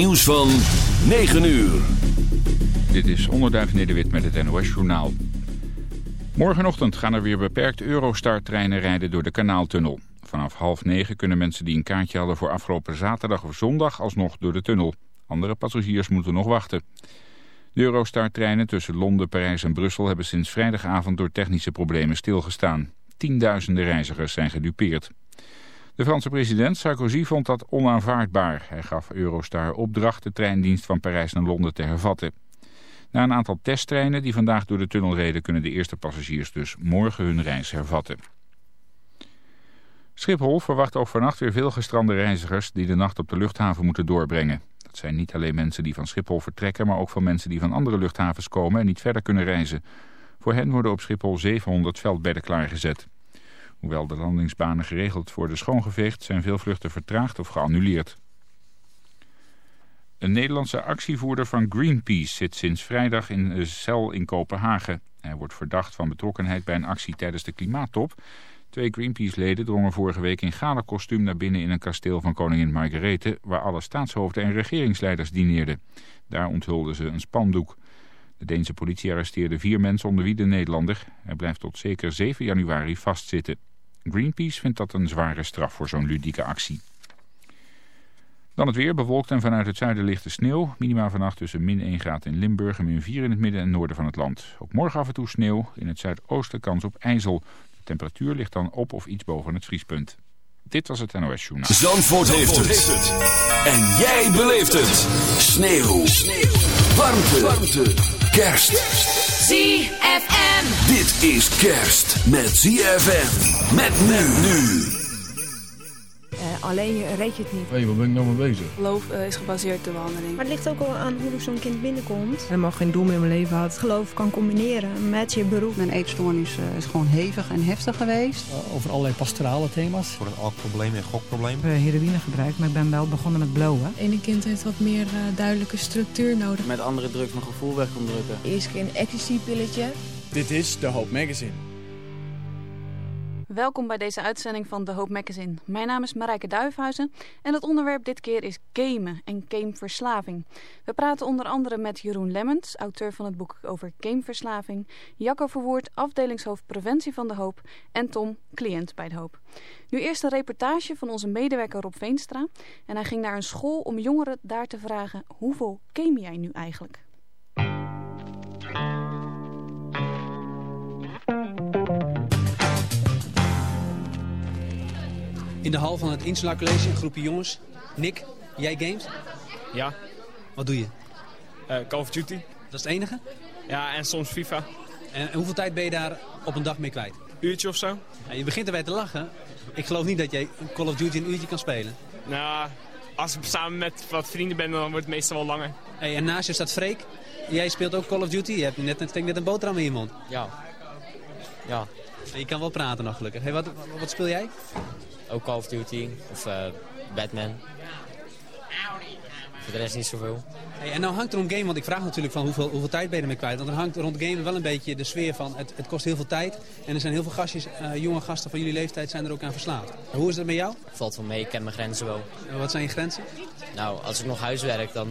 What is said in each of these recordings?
Nieuws van 9 uur. Dit is Onderduif Nederwit met het NOS Journaal. Morgenochtend gaan er weer beperkt Eurostar-treinen rijden door de kanaaltunnel. Vanaf half negen kunnen mensen die een kaartje hadden voor afgelopen zaterdag of zondag alsnog door de tunnel. Andere passagiers moeten nog wachten. De Eurostar-treinen tussen Londen, Parijs en Brussel hebben sinds vrijdagavond door technische problemen stilgestaan. Tienduizenden reizigers zijn gedupeerd. De Franse president Sarkozy vond dat onaanvaardbaar. Hij gaf Eurostar opdracht de treindienst van Parijs naar Londen te hervatten. Na een aantal testtreinen die vandaag door de tunnel reden... kunnen de eerste passagiers dus morgen hun reis hervatten. Schiphol verwacht ook vannacht weer veel gestrande reizigers... die de nacht op de luchthaven moeten doorbrengen. Dat zijn niet alleen mensen die van Schiphol vertrekken... maar ook van mensen die van andere luchthavens komen en niet verder kunnen reizen. Voor hen worden op Schiphol 700 veldbedden klaargezet. Hoewel de landingsbanen geregeld worden schoongeveegd... zijn veel vluchten vertraagd of geannuleerd. Een Nederlandse actievoerder van Greenpeace zit sinds vrijdag in een cel in Kopenhagen. Hij wordt verdacht van betrokkenheid bij een actie tijdens de klimaattop. Twee Greenpeace-leden drongen vorige week in gala-kostuum naar binnen in een kasteel van koningin Margarethe... waar alle staatshoofden en regeringsleiders dineerden. Daar onthulden ze een spandoek. De Deense politie arresteerde vier mensen onder wie de Nederlander. Hij blijft tot zeker 7 januari vastzitten. Greenpeace vindt dat een zware straf voor zo'n ludieke actie. Dan het weer, bewolkt en vanuit het zuiden lichte sneeuw. Minima vannacht tussen min 1 graad in Limburg en min 4 in het midden en noorden van het land. Ook morgen af en toe sneeuw, in het zuidoosten kans op ijzel. De temperatuur ligt dan op of iets boven het vriespunt. Dit was het NOS Journaal. Zandvoort, heeft, het. En jij beleeft het. Sneeuw. sneeuw. Warmte. Warmte. Kerst. ZFM. Dit is kerst met ZFM. Met men nu. Uh, alleen je reed je het niet. Hé, hey, waar ben ik nou mee bezig? Geloof uh, is gebaseerd op de behandeling. Maar het ligt ook al aan hoe zo'n kind binnenkomt. Helemaal geen doel meer in mijn leven had. Geloof kan combineren met je beroep. Mijn eetstoornis uh, is gewoon hevig en heftig geweest. over allerlei pastorale thema's. Voor een alcoholprobleem en gokprobleem. Ik heb heroïne gebruikt, maar ik ben wel begonnen met blowen. Ene kind heeft wat meer duidelijke structuur nodig. Met andere drugs mijn gevoel weg kon drukken. Eerst keer een ecstasy-pilletje. Dit is de Hoop Magazine. Welkom bij deze uitzending van The Hope Magazine. Mijn naam is Marijke Duifhuizen en het onderwerp dit keer is gamen en gameverslaving. We praten onder andere met Jeroen Lemmens, auteur van het boek over gameverslaving, Jacco Verwoerd, afdelingshoofd preventie van De Hoop en Tom, cliënt bij De Hoop. Nu eerst een reportage van onze medewerker Rob Veenstra en hij ging naar een school om jongeren daar te vragen hoeveel game jij nu eigenlijk? In de hal van het Insula College, een groepje jongens. Nick, jij games? Ja. Wat doe je? Uh, Call of Duty. Dat is het enige? Ja, en soms FIFA. En, en, hoeveel tijd ben je daar op een dag mee kwijt? Uurtje of zo. Ja, je begint erbij te lachen. Ik geloof niet dat jij Call of Duty een uurtje kan spelen. Nou, als ik samen met wat vrienden ben, dan wordt het meestal wel langer. Hey, en naast je staat Freek. Jij speelt ook Call of Duty. Je hebt net, net een boterham in je mond. Ja. Ja. En je kan wel praten nog gelukkig. Hey, wat, wat speel jij? Ook Call of Duty of uh, Batman. Voor de rest niet zoveel. Hey, en nou hangt er om game, want ik vraag natuurlijk van hoeveel, hoeveel tijd ben je ermee kwijt. Want er hangt rond game wel een beetje de sfeer van het, het kost heel veel tijd. En er zijn heel veel gastjes, uh, jonge gasten van jullie leeftijd zijn er ook aan verslaafd. Hoe is dat met jou? Valt wel mee, ik ken mijn grenzen wel. En wat zijn je grenzen? Nou, als ik nog huiswerk, dan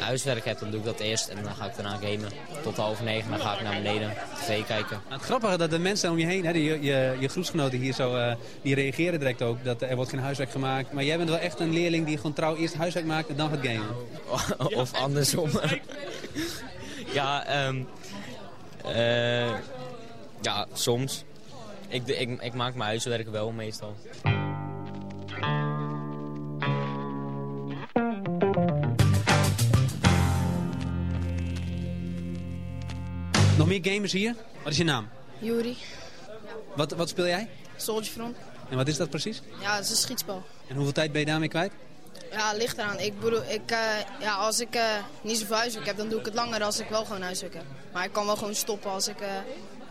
huiswerk heb, dan doe ik dat eerst. En dan ga ik daarna gamen. Tot half negen, dan ga ik naar beneden tv kijken. Nou, het grappige dat de mensen om je heen, hè, je, je, je groepsgenoten hier zo, uh, die reageren direct ook. Dat er wordt geen huiswerk gemaakt. Maar jij bent wel echt een leerling die gewoon trouw eerst huiswerk maakt en dan gaat gamen. of andersom. ja, um, uh, ja, soms. Ik, ik, ik maak mijn huiswerk wel meestal. Nog meer gamers hier? Wat is je naam? Juri. Wat, wat speel jij? Soldier Front. En wat is dat precies? Ja, het is een schietspel. En hoeveel tijd ben je daarmee kwijt? Ja, ligt eraan. Ik bedoel, ik, uh, ja, als ik uh, niet zoveel huiswerk heb, dan doe ik het langer als ik wel gewoon huiswerk heb. Maar ik kan wel gewoon stoppen als ik, uh,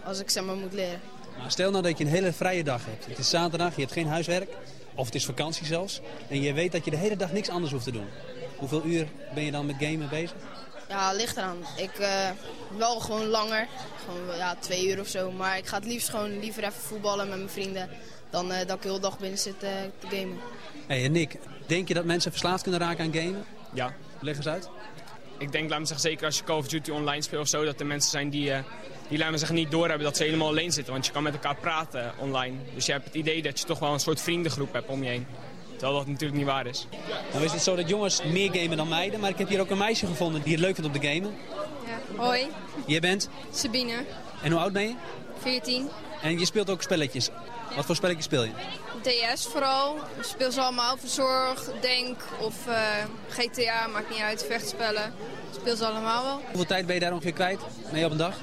als ik zeg maar moet leren. Maar stel nou dat je een hele vrije dag hebt. Het is zaterdag, je hebt geen huiswerk. Of het is vakantie zelfs. En je weet dat je de hele dag niks anders hoeft te doen. Hoeveel uur ben je dan met gamen bezig? Ja, ligt eraan. Ik uh, wel gewoon langer. Gewoon ja, twee uur of zo. Maar ik ga het liefst gewoon liever even voetballen met mijn vrienden. Dan uh, dat ik de hele dag binnen zit uh, te gamen. Hey, en Nick, denk je dat mensen verslaafd kunnen raken aan gamen? Ja. Leg eens uit. Ik denk, laat me zeggen, zeker als je Call of Duty online speelt of zo, dat er mensen zijn die, uh, die laat me zeggen, niet doorhebben dat ze helemaal alleen zitten. Want je kan met elkaar praten online. Dus je hebt het idee dat je toch wel een soort vriendengroep hebt om je heen. Terwijl dat natuurlijk niet waar is. Nou is het zo dat jongens meer gamen dan meiden, maar ik heb hier ook een meisje gevonden die het leuk vindt om te gamen. Ja, hoi. Jij bent? Sabine. En hoe oud ben je? 14. En je speelt ook spelletjes. Wat voor spelletjes speel je? DS vooral. Ik speel ze allemaal. Verzorg, Denk of uh, GTA, maakt niet uit. Vechtspellen. Ik speel ze allemaal wel. Hoeveel tijd ben je daar ongeveer kwijt? Nee, op een dag?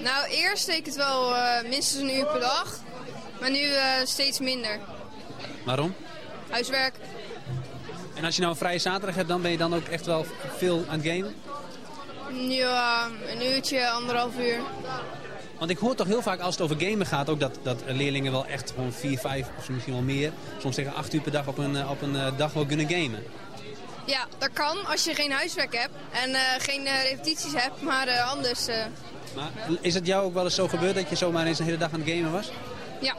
Nou, eerst deed ik het wel uh, minstens een uur per dag. Maar nu uh, steeds minder. Waarom? Huiswerk. En als je nou een vrije zaterdag hebt, dan ben je dan ook echt wel veel aan het gamen? Ja, een uurtje, anderhalf uur. Want ik hoor toch heel vaak als het over gamen gaat... ook dat, dat leerlingen wel echt gewoon vier, vijf of misschien wel meer... soms tegen acht uur per dag op een, op een dag wel kunnen gamen. Ja, dat kan als je geen huiswerk hebt en uh, geen uh, repetities hebt, maar uh, anders... Maar is het jou ook wel eens zo gebeurd dat je zomaar eens een hele dag aan het gamen was? Ja.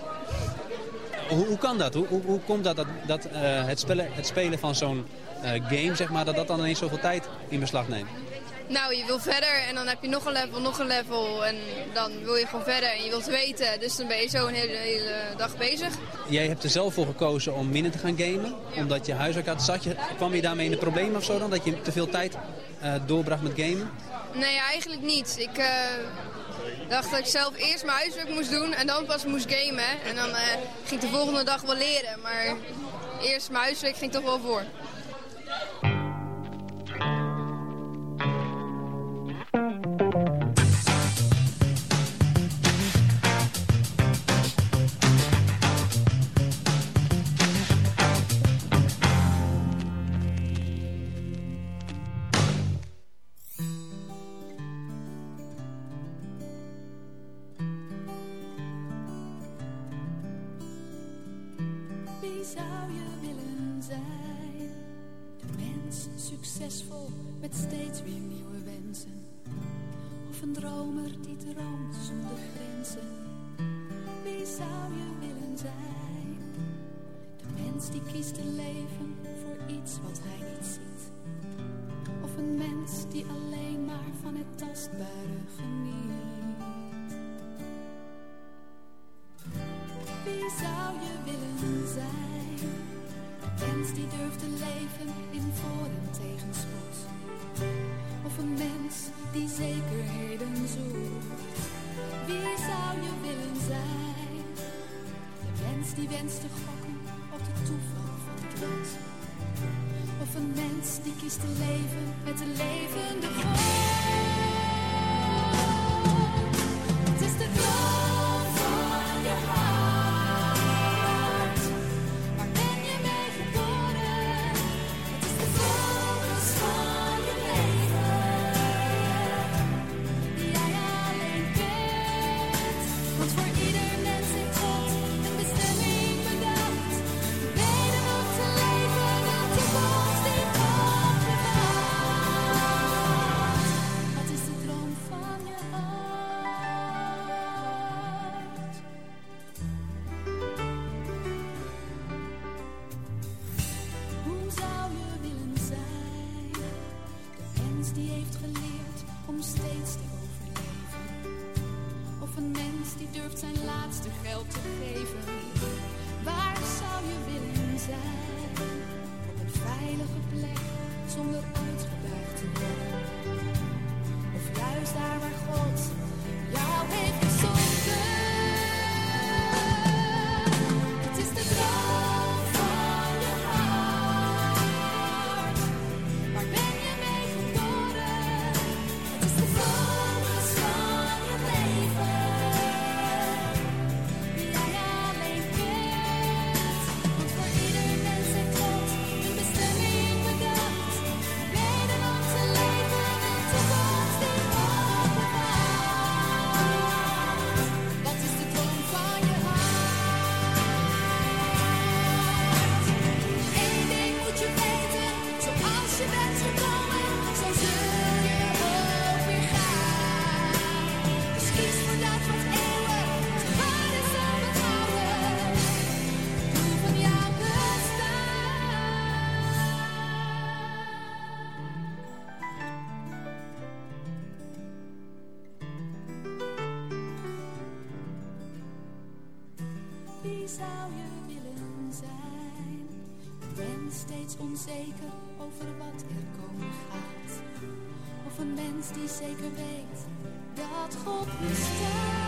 Hoe, hoe kan dat? Hoe, hoe, hoe komt dat, dat, dat het, spelen, het spelen van zo'n game, zeg maar, dat dat dan ineens zoveel tijd in beslag neemt? Nou, je wil verder en dan heb je nog een level, nog een level. En dan wil je gewoon verder en je wilt weten. Dus dan ben je zo een hele, hele dag bezig. Jij hebt er zelf voor gekozen om minder te gaan gamen. Ja. Omdat je huiswerk had. Zat je, kwam je daarmee in de problemen of zo dan? Dat je te veel tijd uh, doorbracht met gamen? Nee, eigenlijk niet. Ik uh, dacht dat ik zelf eerst mijn huiswerk moest doen en dan pas moest gamen. En dan uh, ging ik de volgende dag wel leren. Maar eerst mijn huiswerk ging toch wel voor. Over wat er komen gaat. Of een mens die zeker weet dat God bestaat.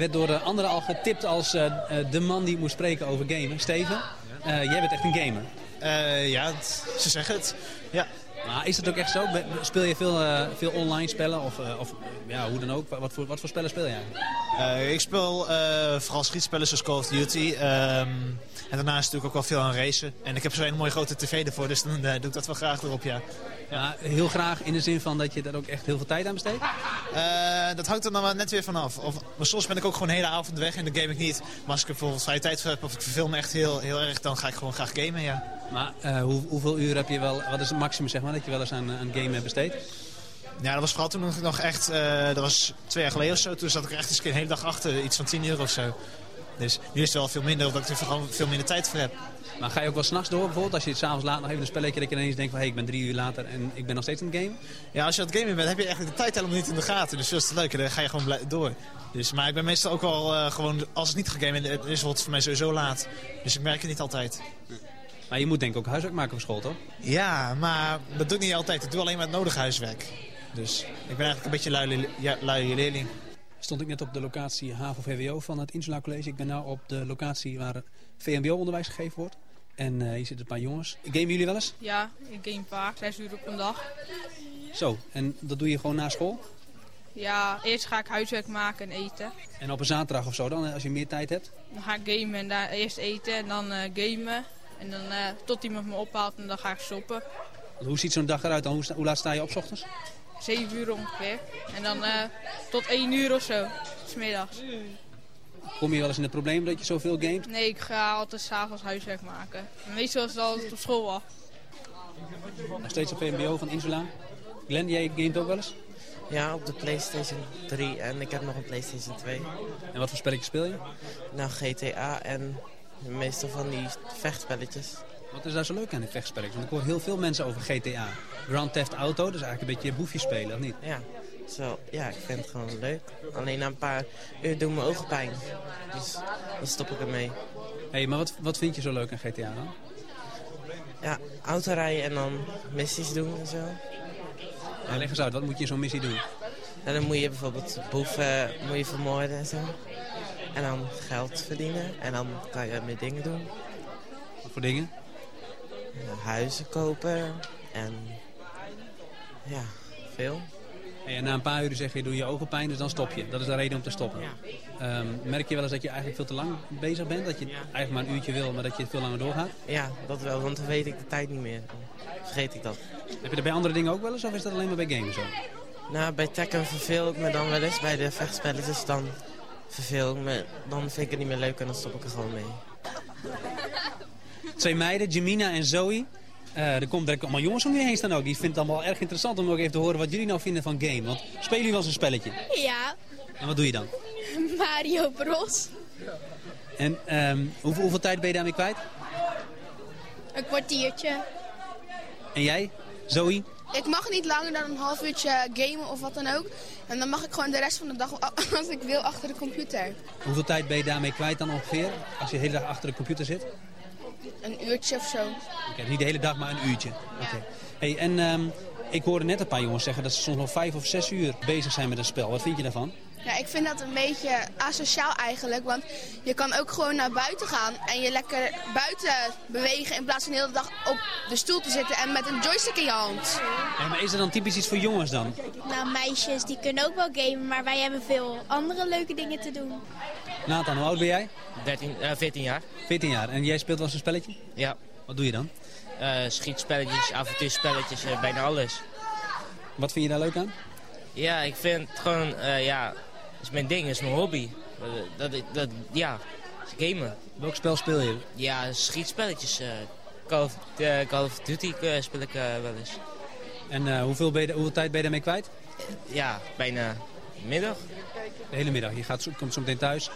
Werd door de anderen al getipt als eh, eh, de man die moest spreken over gamen. Steven, eh, jij bent echt een gamer. ja, ze zeggen het. Ja. Maar is dat ook echt zo? Speel je veel, eh, veel online spellen? Of, eh, of ja, hoe dan ook? Wat voor, wat voor spellen speel jij? Eh, ik speel eh, vooral schietspellen zoals Call of Duty. ehm, en daarnaast natuurlijk ook wel veel aan racen. En ik heb zo'n mooie grote tv ervoor, dus dan eh, doe ik dat wel graag erop, ja. Ja, heel graag in de zin van dat je daar ook echt heel veel tijd aan besteedt? Dat hangt er dan wel net weer vanaf. Of, maar soms ben ik ook gewoon de hele avond weg en dan game ik niet. Maar als ik bijvoorbeeld vrije tijd heb of ik verveel me echt heel, heel erg, dan ga ik gewoon graag gamen, ja. Maar hoe, hoeveel uur heb je wel, wat is het maximum zeg maar, dat je wel eens aan, aan game hebt besteed? Ja, dat was vooral toen ik nog echt, eh, dat was twee jaar geleden of zo. Toen zat ik er echt eens een hele dag achter, iets van 10 uur of zo. Dus nu is het wel veel minder, omdat ik er gewoon veel minder tijd voor heb. Maar ga je ook wel s'nachts door bijvoorbeeld? Als je het s'avonds laat nog even een spelletje dat je ineens denkt van... hé, ik ben drie uur later en ik ben nog steeds aan het game? Ja, als je aan het gamen bent, heb je eigenlijk de tijd helemaal niet in de gaten. Dus dat is het leuke, dan ga je gewoon door. Dus, maar ik ben meestal ook wel eh, gewoon, als het niet gegamed is, is het voor mij sowieso laat. Dus ik merk het niet altijd. Maar je moet denk ik ook huiswerk maken voor school, toch? Ja, maar dat doe ik niet altijd. Ik doe alleen maar het nodige huiswerk. Dus ik ben eigenlijk een beetje lui, ja, lui leerling. Stond ik net op de locatie HAVO-VWO van het Insula College. Ik ben nu op de locatie waar VMBO-onderwijs gegeven wordt. En eh, hier zitten een paar jongens. Gamen jullie wel eens? Ja, ik game vaak, zes uur op een dag. Zo, en dat doe je gewoon na school? Ja, eerst ga ik huiswerk maken en eten. En op een zaterdag of zo dan, als je meer tijd hebt? Dan ga ik gamen en daar eerst eten en dan eh, gamen. En dan eh, tot iemand me ophaalt en dan ga ik stoppen. Want hoe ziet zo'n dag eruit dan? Hoe, sta- hoe laat sta je op 's ochtends? Zeven uur ongeveer. En dan eh, tot één uur of zo, smiddags. Kom je wel eens in het probleem dat je zoveel gamet? Nee, ik ga altijd s'avonds huiswerk maken. En meestal is het altijd op school af. Nog steeds op VMBO van Insula. Glenn, jij gamet ook wel eens? Ja, op de PlayStation 3 en ik heb nog een PlayStation 2. En wat voor spelletjes speel je? Nou, GTA en meestal van die vechtspelletjes. Wat is daar zo leuk aan, die vechtspelletjes? Want ik hoor heel veel mensen over GTA. Grand Theft Auto, dat is eigenlijk een beetje boefje spelen, of niet? Ja, zo, ja, ik vind het gewoon leuk. Alleen na een paar uur doen mijn ogen pijn. Dus dan stop ik ermee. Hé, hey, maar wat, wat vind je zo leuk aan GTA dan? Ja, autorijden en dan missies doen en zo. Ja, leg eens uit, wat moet je in zo'n missie doen? En dan moet je bijvoorbeeld boeven moet je vermoorden en zo. En dan geld verdienen. En dan kan je meer dingen doen. Wat voor dingen? Huizen kopen. En ja, veel. En na een paar uur zeg je, doe je ogen pijn, dus dan stop je. Dat is de reden om te stoppen. Ehm, merk je wel eens dat je eigenlijk veel te lang bezig bent? Dat je eigenlijk maar een uurtje wil, maar dat je veel langer doorgaat? Ja, dat wel, want dan weet ik de tijd niet meer. Dan vergeet ik dat. Heb je dat bij andere dingen ook wel eens, of is dat alleen maar bij games zo? Nou, bij Tekken verveel ik me dan wel eens. Bij de vechtspelletjes dan verveel ik me. Dan vind ik het niet meer leuk en dan stop ik er gewoon mee. Twee meiden, Jamina en Zoe. Eh, er komt direct allemaal jongens om je heen staan ook. Die vinden het allemaal erg interessant om ook even te horen wat jullie nou vinden van game. Want spelen jullie wel eens een spelletje? Ja, En wat doe je dan? Mario Bros. En ehm, hoeveel, hoeveel tijd ben je daarmee kwijt? Een kwartiertje. En jij, Zoe? Ik mag niet langer dan een half uurtje gamen of wat dan ook. En dan mag ik gewoon de rest van de dag, als ik wil, achter de computer. Hoeveel tijd ben je daarmee kwijt dan ongeveer? Als je de hele dag achter de computer zit? Een uurtje of zo. Oké, niet de hele dag, maar een uurtje. Oké. Hey, en ehm, ik hoorde net een paar jongens zeggen dat ze soms nog vijf of zes uur bezig zijn met een spel. Wat vind je daarvan? Ja, ik vind dat een beetje asociaal eigenlijk. Want je kan ook gewoon naar buiten gaan en je lekker buiten bewegen... in plaats van de hele dag op de stoel te zitten en met een joystick in je hand. Ja, maar is er dan typisch iets voor jongens dan? Nou, meisjes die kunnen ook wel gamen, maar wij hebben veel andere leuke dingen te doen. Nathan, hoe oud ben jij? 13, uh, 14 jaar. 14 jaar. En jij speelt wel eens een spelletje? Ja. Wat doe je dan? Uh, schietspelletjes, avontuurspelletjes, uh, bijna alles. Wat vind je daar leuk aan? Ja, ik vind het gewoon, ja, dat is mijn ding, dat is mijn hobby. Dat, dat, dat, ja, gamen. Welk spel speel je? Ja, schietspelletjes. Call of, Call, of, Duty speel ik wel eens. En hoeveel, ben je, hoeveel tijd ben je daarmee kwijt? Ja, bijna middag. De hele middag. Je gaat, komt zo meteen thuis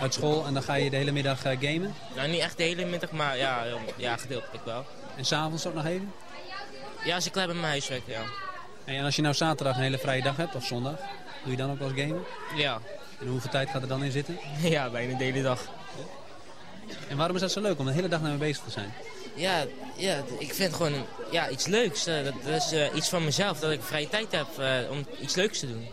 uit school en dan ga je de hele middag uh, gamen? Nou, niet echt de hele middag, maar ja, ja gedeeltelijk wel. En s'avonds ook nog even? Ja, als ik klaar ben met mijn huiswerk, ja. En als je nou zaterdag een hele vrije dag hebt, of zondag, doe je dan ook wel eens gamen? Ja. En hoeveel tijd gaat er dan in zitten? Ja, bijna de hele dag. En waarom is dat zo leuk, om de hele dag naar me bezig te zijn? Ja, ja ik vind gewoon ja, iets leuks. dat, dat is uh, iets van mezelf, dat ik vrije tijd heb uh, om iets leuks te doen.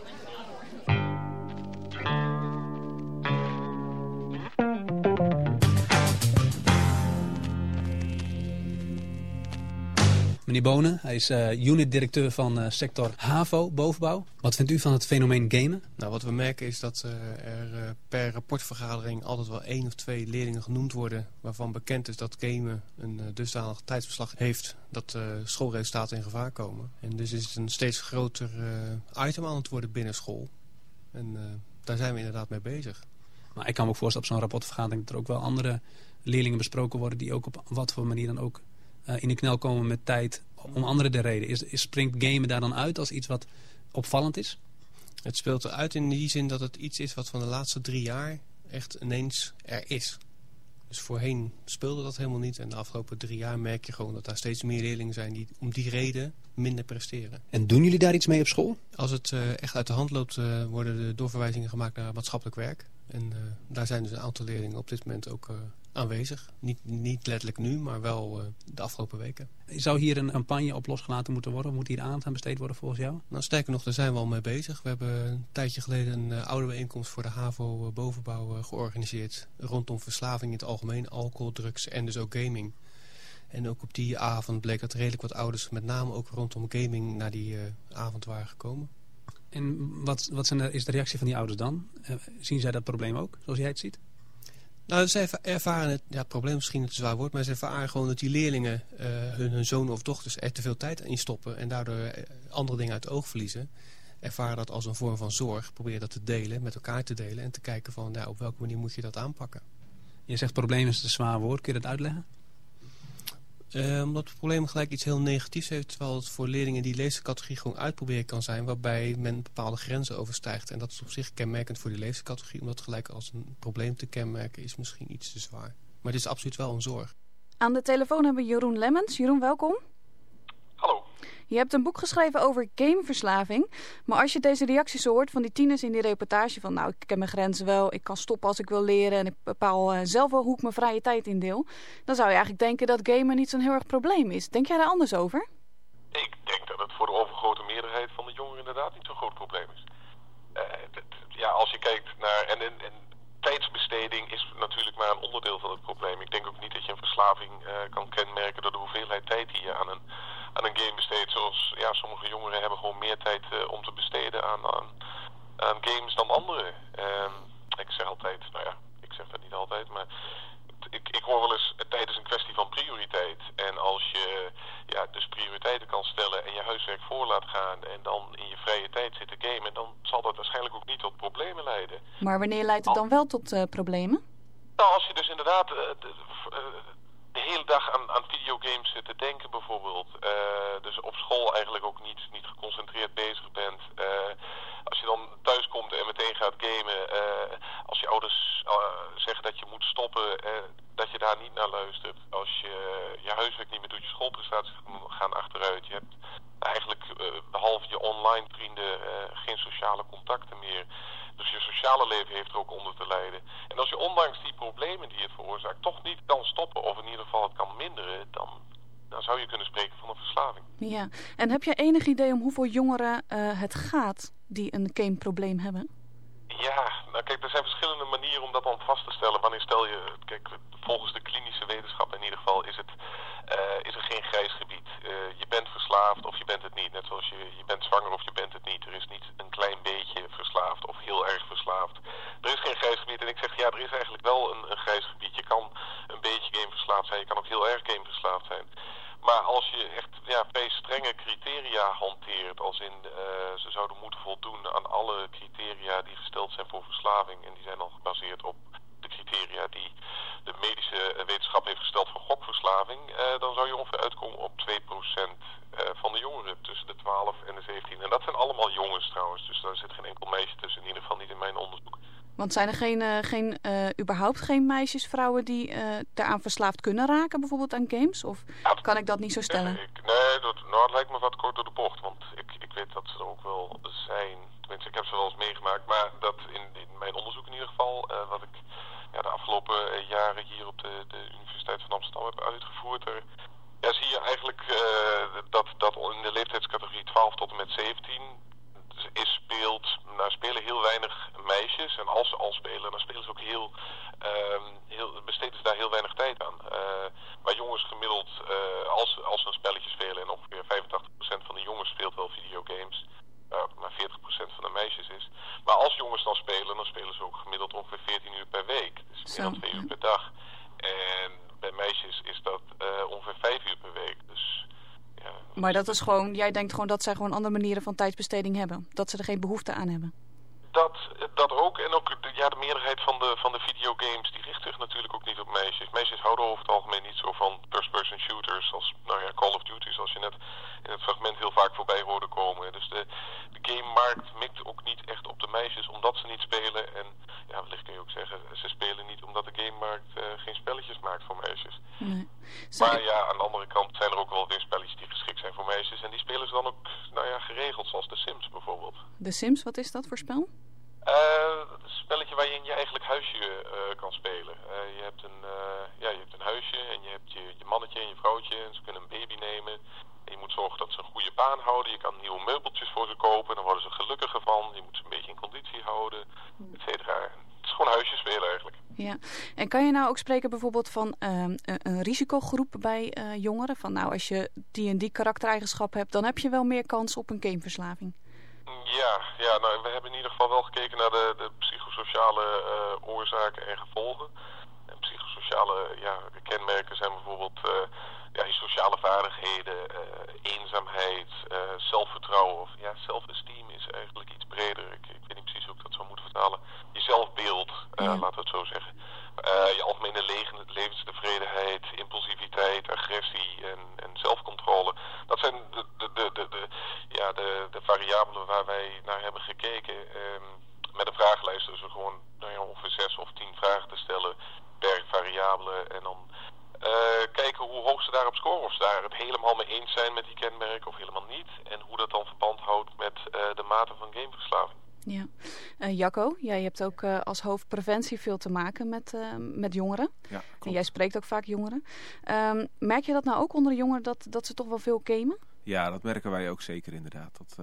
Meneer Bonen, hij is uh, unit-directeur van uh, sector HAVO, bovenbouw. Wat vindt u van het fenomeen gamen? Nou, wat we merken is dat uh, er per rapportvergadering altijd wel één of twee leerlingen genoemd worden... waarvan bekend is dat gamen een dusdanig tijdsverslag heeft dat schoolresultaten in gevaar komen. En dus is het een steeds groter item aan het worden binnen school. En daar zijn we inderdaad mee bezig. Maar ik kan me ook voorstellen op zo'n rapportvergadering... dat er ook wel andere leerlingen besproken worden... die ook op wat voor manier dan ook in de knel komen met tijd om andere de reden. Is, is, springt gamen daar dan uit als iets wat opvallend is? Het speelt eruit in die zin dat het iets is wat van de laatste drie jaar echt ineens er is. Dus voorheen speelde dat helemaal niet. En de afgelopen drie jaar merk je gewoon dat daar steeds meer leerlingen zijn die om die reden minder presteren. En doen jullie daar iets mee op school? Als het uh, echt uit de hand loopt uh, worden de doorverwijzingen gemaakt naar maatschappelijk werk. En uh, daar zijn dus een aantal leerlingen op dit moment ook aanwezig. Niet, niet letterlijk nu, maar wel uh, de afgelopen weken. Zou hier een campagne op losgelaten moeten worden? Moet hier aandacht aan besteed worden volgens jou? Nou, sterker nog, daar zijn we al mee bezig. We hebben een tijdje geleden een uh, oude bijeenkomst voor de HAVO uh, bovenbouw georganiseerd. Rondom verslaving in het algemeen, alcohol, drugs en dus ook gaming. En ook op die avond bleek dat redelijk wat ouders met name ook rondom gaming naar die avond waren gekomen. En wat, wat zijn de, is de reactie van die ouders dan? zien zij dat probleem ook, zoals jij het ziet? Nou, zij ervaren het, ja, het probleem misschien het zwaar woord, maar ze ervaren gewoon dat die leerlingen uh, hun, hun zoon of dochters er te veel tijd in stoppen en daardoor andere dingen uit het oog verliezen. Ervaren dat als een vorm van zorg, proberen dat te delen, met elkaar te delen en te kijken van ja, op welke manier moet je dat aanpakken. Je zegt probleem is een zwaar woord, kun je dat uitleggen? Uh, omdat het probleem gelijk iets heel negatiefs heeft... terwijl het voor leerlingen die leefcategorie gewoon uitproberen kan zijn... waarbij men bepaalde grenzen overstijgt. En dat is op zich kenmerkend voor die leefcategorie... omdat gelijk als een probleem te kenmerken is misschien iets te zwaar. Maar het is absoluut wel een zorg. Aan de telefoon hebben we Jeroen Lemmens. Jeroen, welkom. Hallo. Je hebt een boek geschreven over gameverslaving. Maar als je deze reacties hoort van die tieners in die reportage... van nou, ik ken mijn grenzen wel, ik kan stoppen als ik wil leren... en ik bepaal uh, zelf wel hoe ik mijn vrije tijd indeel... dan zou je eigenlijk denken dat gamen niet zo'n heel erg probleem is. Denk jij daar anders over? Ik denk dat het voor de overgrote meerderheid van de jongeren inderdaad niet zo'n groot probleem is. Uh, ja, als je kijkt naar... En, en, en, tijdsbesteding is natuurlijk maar een onderdeel van het probleem. Ik denk ook niet dat je een verslaving uh, kan kenmerken door de hoeveelheid tijd die je aan een aan een game besteedt. Zoals ja, sommige jongeren hebben gewoon meer tijd uh, om te besteden aan, aan, aan games dan anderen. Um, ik zeg altijd, nou ja, ik zeg dat niet altijd, maar ik, ik hoor wel eens, tijd is een kwestie van prioriteit. En als je ja, dus prioriteiten kan stellen en je huiswerk voor laat gaan en dan in je vrije tijd zit te gamen, dan zal dat waarschijnlijk ook niet tot problemen leiden. Maar wanneer leidt het dan wel tot uh, problemen? Nou, als je dus inderdaad uh, de, de hele dag aan, aan videogames zit te denken bijvoorbeeld. Uh, dus op school eigenlijk ook niet, niet geconcentreerd bezig bent. Uh, als je dan thuis komt en meteen gaat gamen. Uh, als je ouders zeggen dat je moet stoppen. Dat je daar niet naar luistert. Als je je huiswerk niet meer doet. Je schoolprestaties gaan achteruit. Je hebt eigenlijk eigenlijk behalve je online vrienden geen sociale contacten meer. Dus je sociale leven heeft er ook onder te lijden. En als je ondanks die problemen die het veroorzaakt toch niet kan stoppen of in ieder geval het kan minderen, dan, dan zou je kunnen spreken van een verslaving. Ja, en heb je enig idee om hoeveel jongeren het gaat die een gameprobleem hebben? Ja, nou kijk, er zijn verschillende manieren om dat dan vast te stellen. Wanneer stel je, kijk, volgens de klinische wetenschap in ieder geval is, het, uh, is er geen grijs gebied. Uh, je bent verslaafd of je bent het niet. Net zoals je, je bent zwanger of je bent het niet. Er is niet een klein beetje verslaafd of heel erg verslaafd. Er is geen grijs gebied. En ik zeg, ja, er is eigenlijk wel een, grijs gebied. Je kan een beetje gameverslaafd zijn. Je kan ook heel erg gameverslaafd zijn. Maar als je echt ja, vrij strenge criteria hanteert, als in uh, ze zouden moeten voldoen aan alle criteria die gesteld zijn voor verslaving, en die zijn dan gebaseerd op de criteria die de medische wetenschap heeft gesteld voor gokverslaving, uh, dan zou je ongeveer uitkomen op 2% uh, van de jongeren tussen de 12 en de 17. En dat zijn allemaal jongens trouwens, dus daar zit geen enkel meisje tussen, in ieder geval niet in mijn onderzoek. Want zijn er geen, geen, uh, überhaupt geen meisjes, vrouwen die uh, daaraan verslaafd kunnen raken, bijvoorbeeld aan games? Of kan ik dat niet zo stellen? Nee, ik, nee dat, nou, het lijkt me wat kort door de bocht. Want ik, ik weet dat ze er ook wel zijn. Tenminste, ik heb ze wel eens meegemaakt. Maar dat in, in mijn onderzoek in ieder geval, wat ik ja, de afgelopen jaren hier op de, de Universiteit van Amsterdam heb uitgevoerd... Er, ja, zie je eigenlijk dat, dat in de leeftijdscategorie 12 tot en met 17 is, speelt, nou spelen heel weinig meisjes. En als ze al spelen, dan spelen ze ook heel, uh, heel besteden ze daar heel weinig tijd aan. Uh, maar jongens gemiddeld, uh, als, als ze een spelletje spelen, en ongeveer 85% van de jongens speelt wel videogames. Uh, maar 40% van de meisjes is. Maar als jongens dan spelen, dan spelen ze ook gemiddeld ongeveer 14 uur per week. Dus meer dan 2 uur per dag. En bij meisjes is dat ongeveer 5 uur per week. Dus ja, maar dat is gewoon, jij denkt gewoon dat zij gewoon andere manieren van tijdsbesteding hebben. Dat ze er geen behoefte aan hebben. Dat, dat ook. En ook de, ja, de meerderheid van de, van de videogames die richt zich natuurlijk ook niet op meisjes. Meisjes houden over het algemeen niet zo van first-person shooters als nou ja, Call of Duty, zoals je net in het fragment heel vaak voorbij hoorde komen. Dus de, de gamemarkt mikt ook niet echt op de meisjes omdat ze niet spelen. En ja, wellicht kun je ook zeggen, ze spelen niet omdat de gamemarkt uh, geen spelletjes maakt voor meisjes. Nee. Maar ja, aan de andere kant zijn er ook wel weer spelletjes die geschikt zijn voor meisjes. En die spelen ze dan ook nou ja, geregeld, zoals The Sims bijvoorbeeld. The Sims, wat is dat voor spel? Uh, een spelletje waar je in je eigenlijk huisje uh, kan spelen. Uh, je, hebt een, ja, je hebt een huisje en je hebt je, je mannetje en je vrouwtje en ze kunnen een baby nemen. En je moet zorgen dat ze een goede baan houden. Je kan nieuwe meubeltjes voor ze kopen, dan worden ze gelukkiger van. Je moet ze een beetje in conditie houden, et cetera. Het is gewoon huisje spelen eigenlijk. Ja, en kan je nou ook spreken bijvoorbeeld van uh, een risicogroep bij uh, jongeren? Van nou, als je die en die karaktereigenschap hebt, dan heb je wel meer kans op een gameverslaving. Ja, ja nou, we hebben in ieder geval wel gekeken naar de, de psychosociale uh, oorzaken en gevolgen. En psychosociale ja, kenmerken zijn bijvoorbeeld ja, je sociale vaardigheden, eenzaamheid, zelfvertrouwen of ja, self-esteem is eigenlijk iets breder. Ik, ik weet niet precies hoe ik dat zou moeten vertalen. Je zelfbeeld, ja. laten we het zo zeggen. Uh, je algemene levenstevredenheid, impulsiviteit, agressie en, en zelfcontrole. Dat zijn de, de, de, de, ja, de, variabelen waar wij naar hebben gekeken. Um, met een vragenlijst dus gewoon nou ongeveer zes of tien vragen te stellen per variabele. En dan uh, kijken hoe hoog ze daarop scoren. Of ze daar het helemaal mee eens zijn met die kenmerken of helemaal niet. En hoe dat dan verband houdt met uh, de mate van gameverslaving. Ja. Uh, Jacco, jij hebt ook uh, als hoofdpreventie veel te maken met, uh, met jongeren. Ja, en jij spreekt ook vaak jongeren. Um, merk je dat nou ook onder de jongeren dat, dat ze toch wel veel gamen? Ja, dat merken wij ook zeker inderdaad. Dat,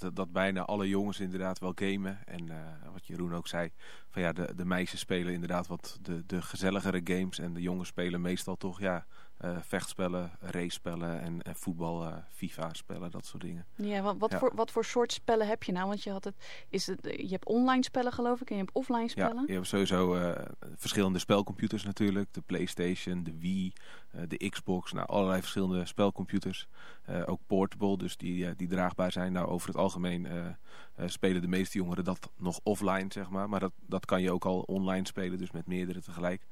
dat, dat bijna alle jongens inderdaad wel gamen. En wat Jeroen ook zei, van ja, de, de meisjes spelen inderdaad wat de, de gezelligere games. En de jongens spelen meestal toch ja, uh, vechtspellen, race-spellen en, en voetbal, uh, FIFA-spellen, dat soort dingen. Ja, wat, wat, Ja. Voor, wat voor soort spellen heb je nou? Want je, had het, is het, je hebt online spellen geloof ik en je hebt offline spellen. Ja, je hebt sowieso eh, verschillende spelcomputers natuurlijk. De Playstation, de Wii, eh, de Xbox. Nou, allerlei verschillende spelcomputers. Eh, ook portable, dus die, eh, die draagbaar zijn. Nou, over het algemeen eh, eh, spelen de meeste jongeren dat nog offline, zeg maar. Maar dat, dat kan je ook al online spelen, dus met meerdere tegelijk.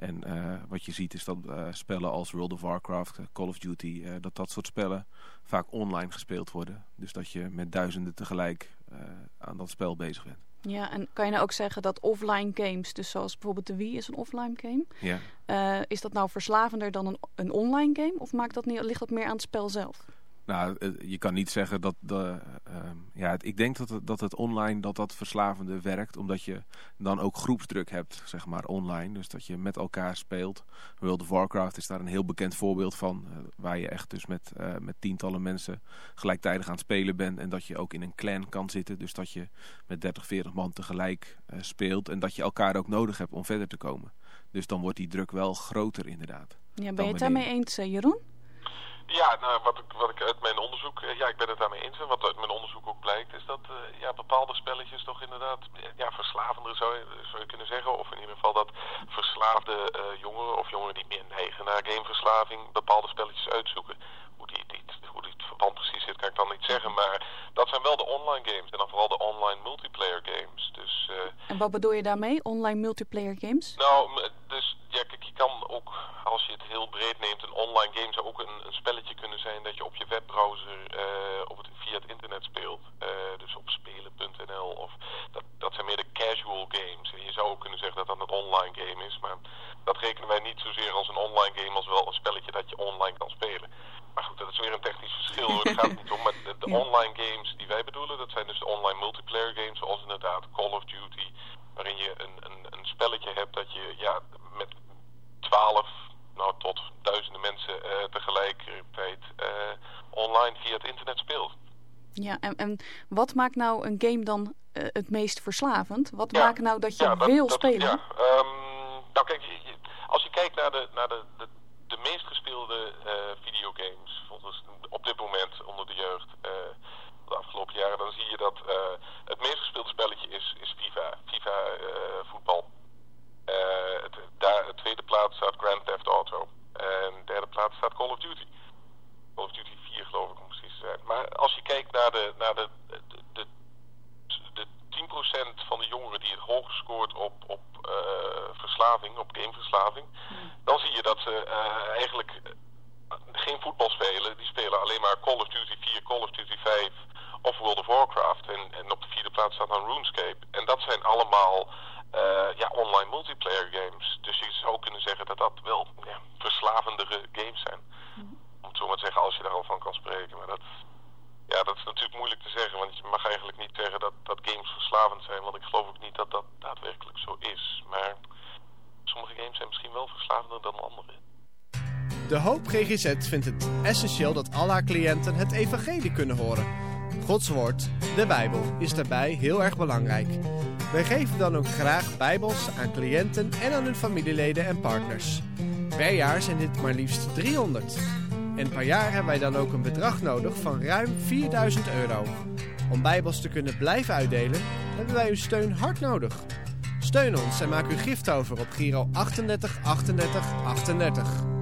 En eh, wat je ziet is dat eh, spellen als World of Warcraft, eh, Call of Duty, dat dat soort spellen vaak online gespeeld worden. Dus dat je met duizenden tegelijk aan dat spel bezig bent. Ja, en kan je nou ook zeggen dat offline games, dus zoals bijvoorbeeld de Wii is een offline game. Ja. Is dat nou verslavender dan een, een online game? Of maakt dat niet, ligt dat meer aan het spel zelf? Nou, eh, je kan niet zeggen dat... De, ehm, ja, ik denk dat het, dat het online dat dat verslavende werkt. Omdat je dan ook groepsdruk hebt, zeg maar, online. Dus dat je met elkaar speelt. World of Warcraft is daar een heel bekend voorbeeld van. eh, waar je echt dus met, eh, met tientallen mensen gelijktijdig aan het spelen bent. En dat je ook in een clan kan zitten. Dus dat je met 30, 40 man tegelijk speelt. En dat je elkaar ook nodig hebt om verder te komen. Dus dan wordt die druk wel groter inderdaad. Ja, ben je het daarmee eens, Jeroen? Ja, nou, wat ik, wat ik uit mijn onderzoek, eh, ja, ik ben het daarmee eens. En wat uit mijn onderzoek ook blijkt, is dat eh, ja, bepaalde spelletjes toch inderdaad eh, ja, verslavender zou je, zou je kunnen zeggen. Of in ieder geval dat verslaafde jongeren of jongeren die meer neigen naar gameverslaving bepaalde spelletjes uitzoeken. Hoe die, die, hoe die het verband precies zit, kan ik dan niet zeggen. Maar dat zijn wel de online games en dan vooral de online multiplayer games. Dus eh, En wat bedoel je daarmee? Online multiplayer games? nou, dus ja, kijk, je kan ook, als je het heel breed neemt, een online game zou ook een, een spelletje kunnen zijn dat je op je webbrowser eh, op het, via het internet speelt. Eh, dus op spelen.nl of dat, dat zijn meer de casual games. En je zou ook kunnen zeggen dat dat een online game is, maar dat rekenen wij niet zozeer als een online game als wel een spelletje dat je online kan spelen. Maar goed, dat is weer een technisch verschil daar gaat het niet om. Maar de, de Ja. online games die wij bedoelen, dat zijn dus de online multiplayer games, zoals inderdaad Call of Duty, waarin je een, een, een spelletje hebt dat je ja, met 12 nou, tot duizenden mensen eh, tegelijkertijd eh, online via het internet speelt. Ja, en, en wat maakt nou een game dan eh, het meest verslavend? Wat Ja, maakt nou dat je ja, dat- wil dat- spelen? Ja, ehm, nou kijk, als je kijkt naar de, naar de, de, de meest gespeelde eh, videogames volgens, op dit moment onder de jeugd eh, de afgelopen jaren, dan zie je dat eh, het meest gespeelde spelletje is, is FIFA, FIFA voetbal. Daar, de tweede plaats staat Grand Theft Auto. En de derde plaats staat Call of Duty. Call of Duty 4 geloof ik om precies te zijn. Maar als je kijkt naar de, naar de, de 10% van de jongeren die het hoog scoort op, op eh, verslaving, op gameverslaving, dan zie je dat ze eh, eigenlijk eh, geen voetbal spelen. Die spelen alleen maar Call of Duty 4, Call of Duty 5 of World of Warcraft. En, en op de vierde plaats staat dan RuneScape. En dat zijn allemaal ja, online multiplayer games. Dus je zou kunnen zeggen dat dat wel ja, verslavendere games zijn. Om het zo maar te zeggen, als je daar al van kan spreken. Maar dat, ja, dat is natuurlijk moeilijk te zeggen. Want je mag eigenlijk niet zeggen dat, dat games verslavend zijn. Want ik geloof ook niet dat dat daadwerkelijk zo is. Maar sommige games zijn misschien wel verslavender dan andere. De Hoop GGZ vindt het essentieel dat al haar cliënten het evangelie kunnen horen. Gods woord, de Bijbel, is daarbij heel erg belangrijk. Wij geven dan ook graag Bijbels aan cliënten en aan hun familieleden en partners. Per jaar zijn dit maar liefst 300. En per jaar hebben wij dan ook een bedrag nodig van ruim 4000 euro. Om Bijbels te kunnen blijven uitdelen, hebben wij uw steun hard nodig. Steun ons en maak uw gift over op Giro 38 38 38.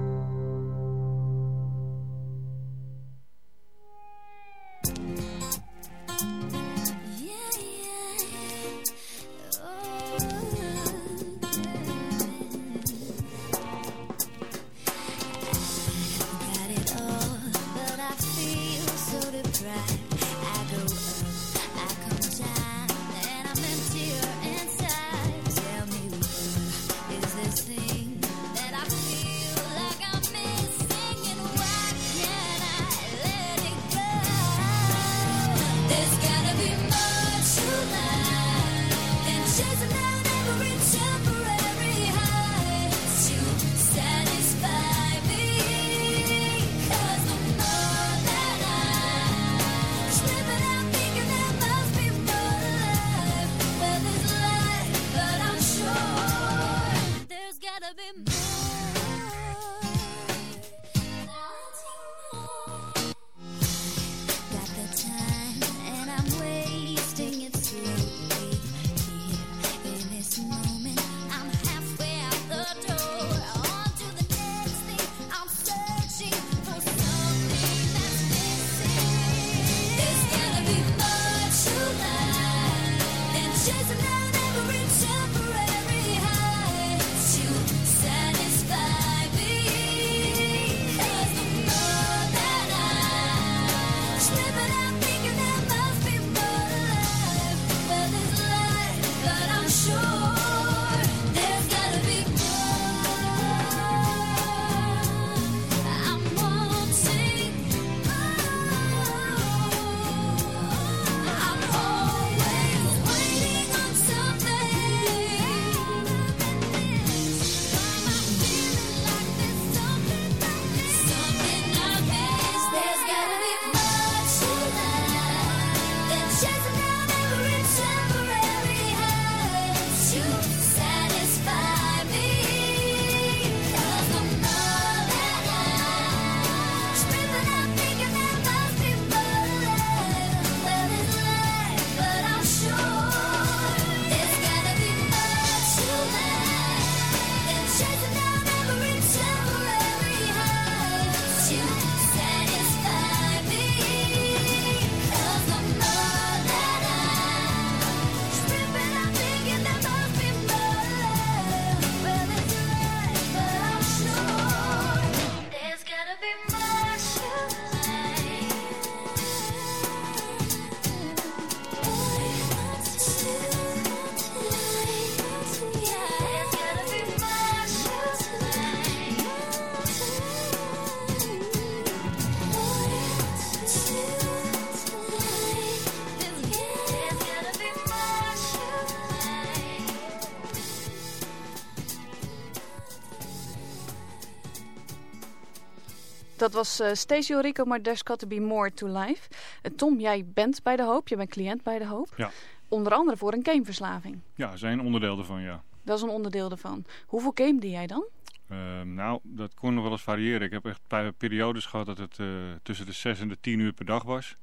Dat was uh, Stacey Orico, maar There's Got To Be More To Life. Uh, Tom, jij bent bij De Hoop, je bent cliënt bij De Hoop. Ja. Onder andere voor een gameverslaving. Ja, zijn onderdeel ervan, ja. Dat is een onderdeel ervan. Hoeveel gamede jij dan? Uh, nou, dat kon nog wel eens variëren. Ik heb echt periodes gehad dat het uh, tussen de 6 en de 10 uur per dag was.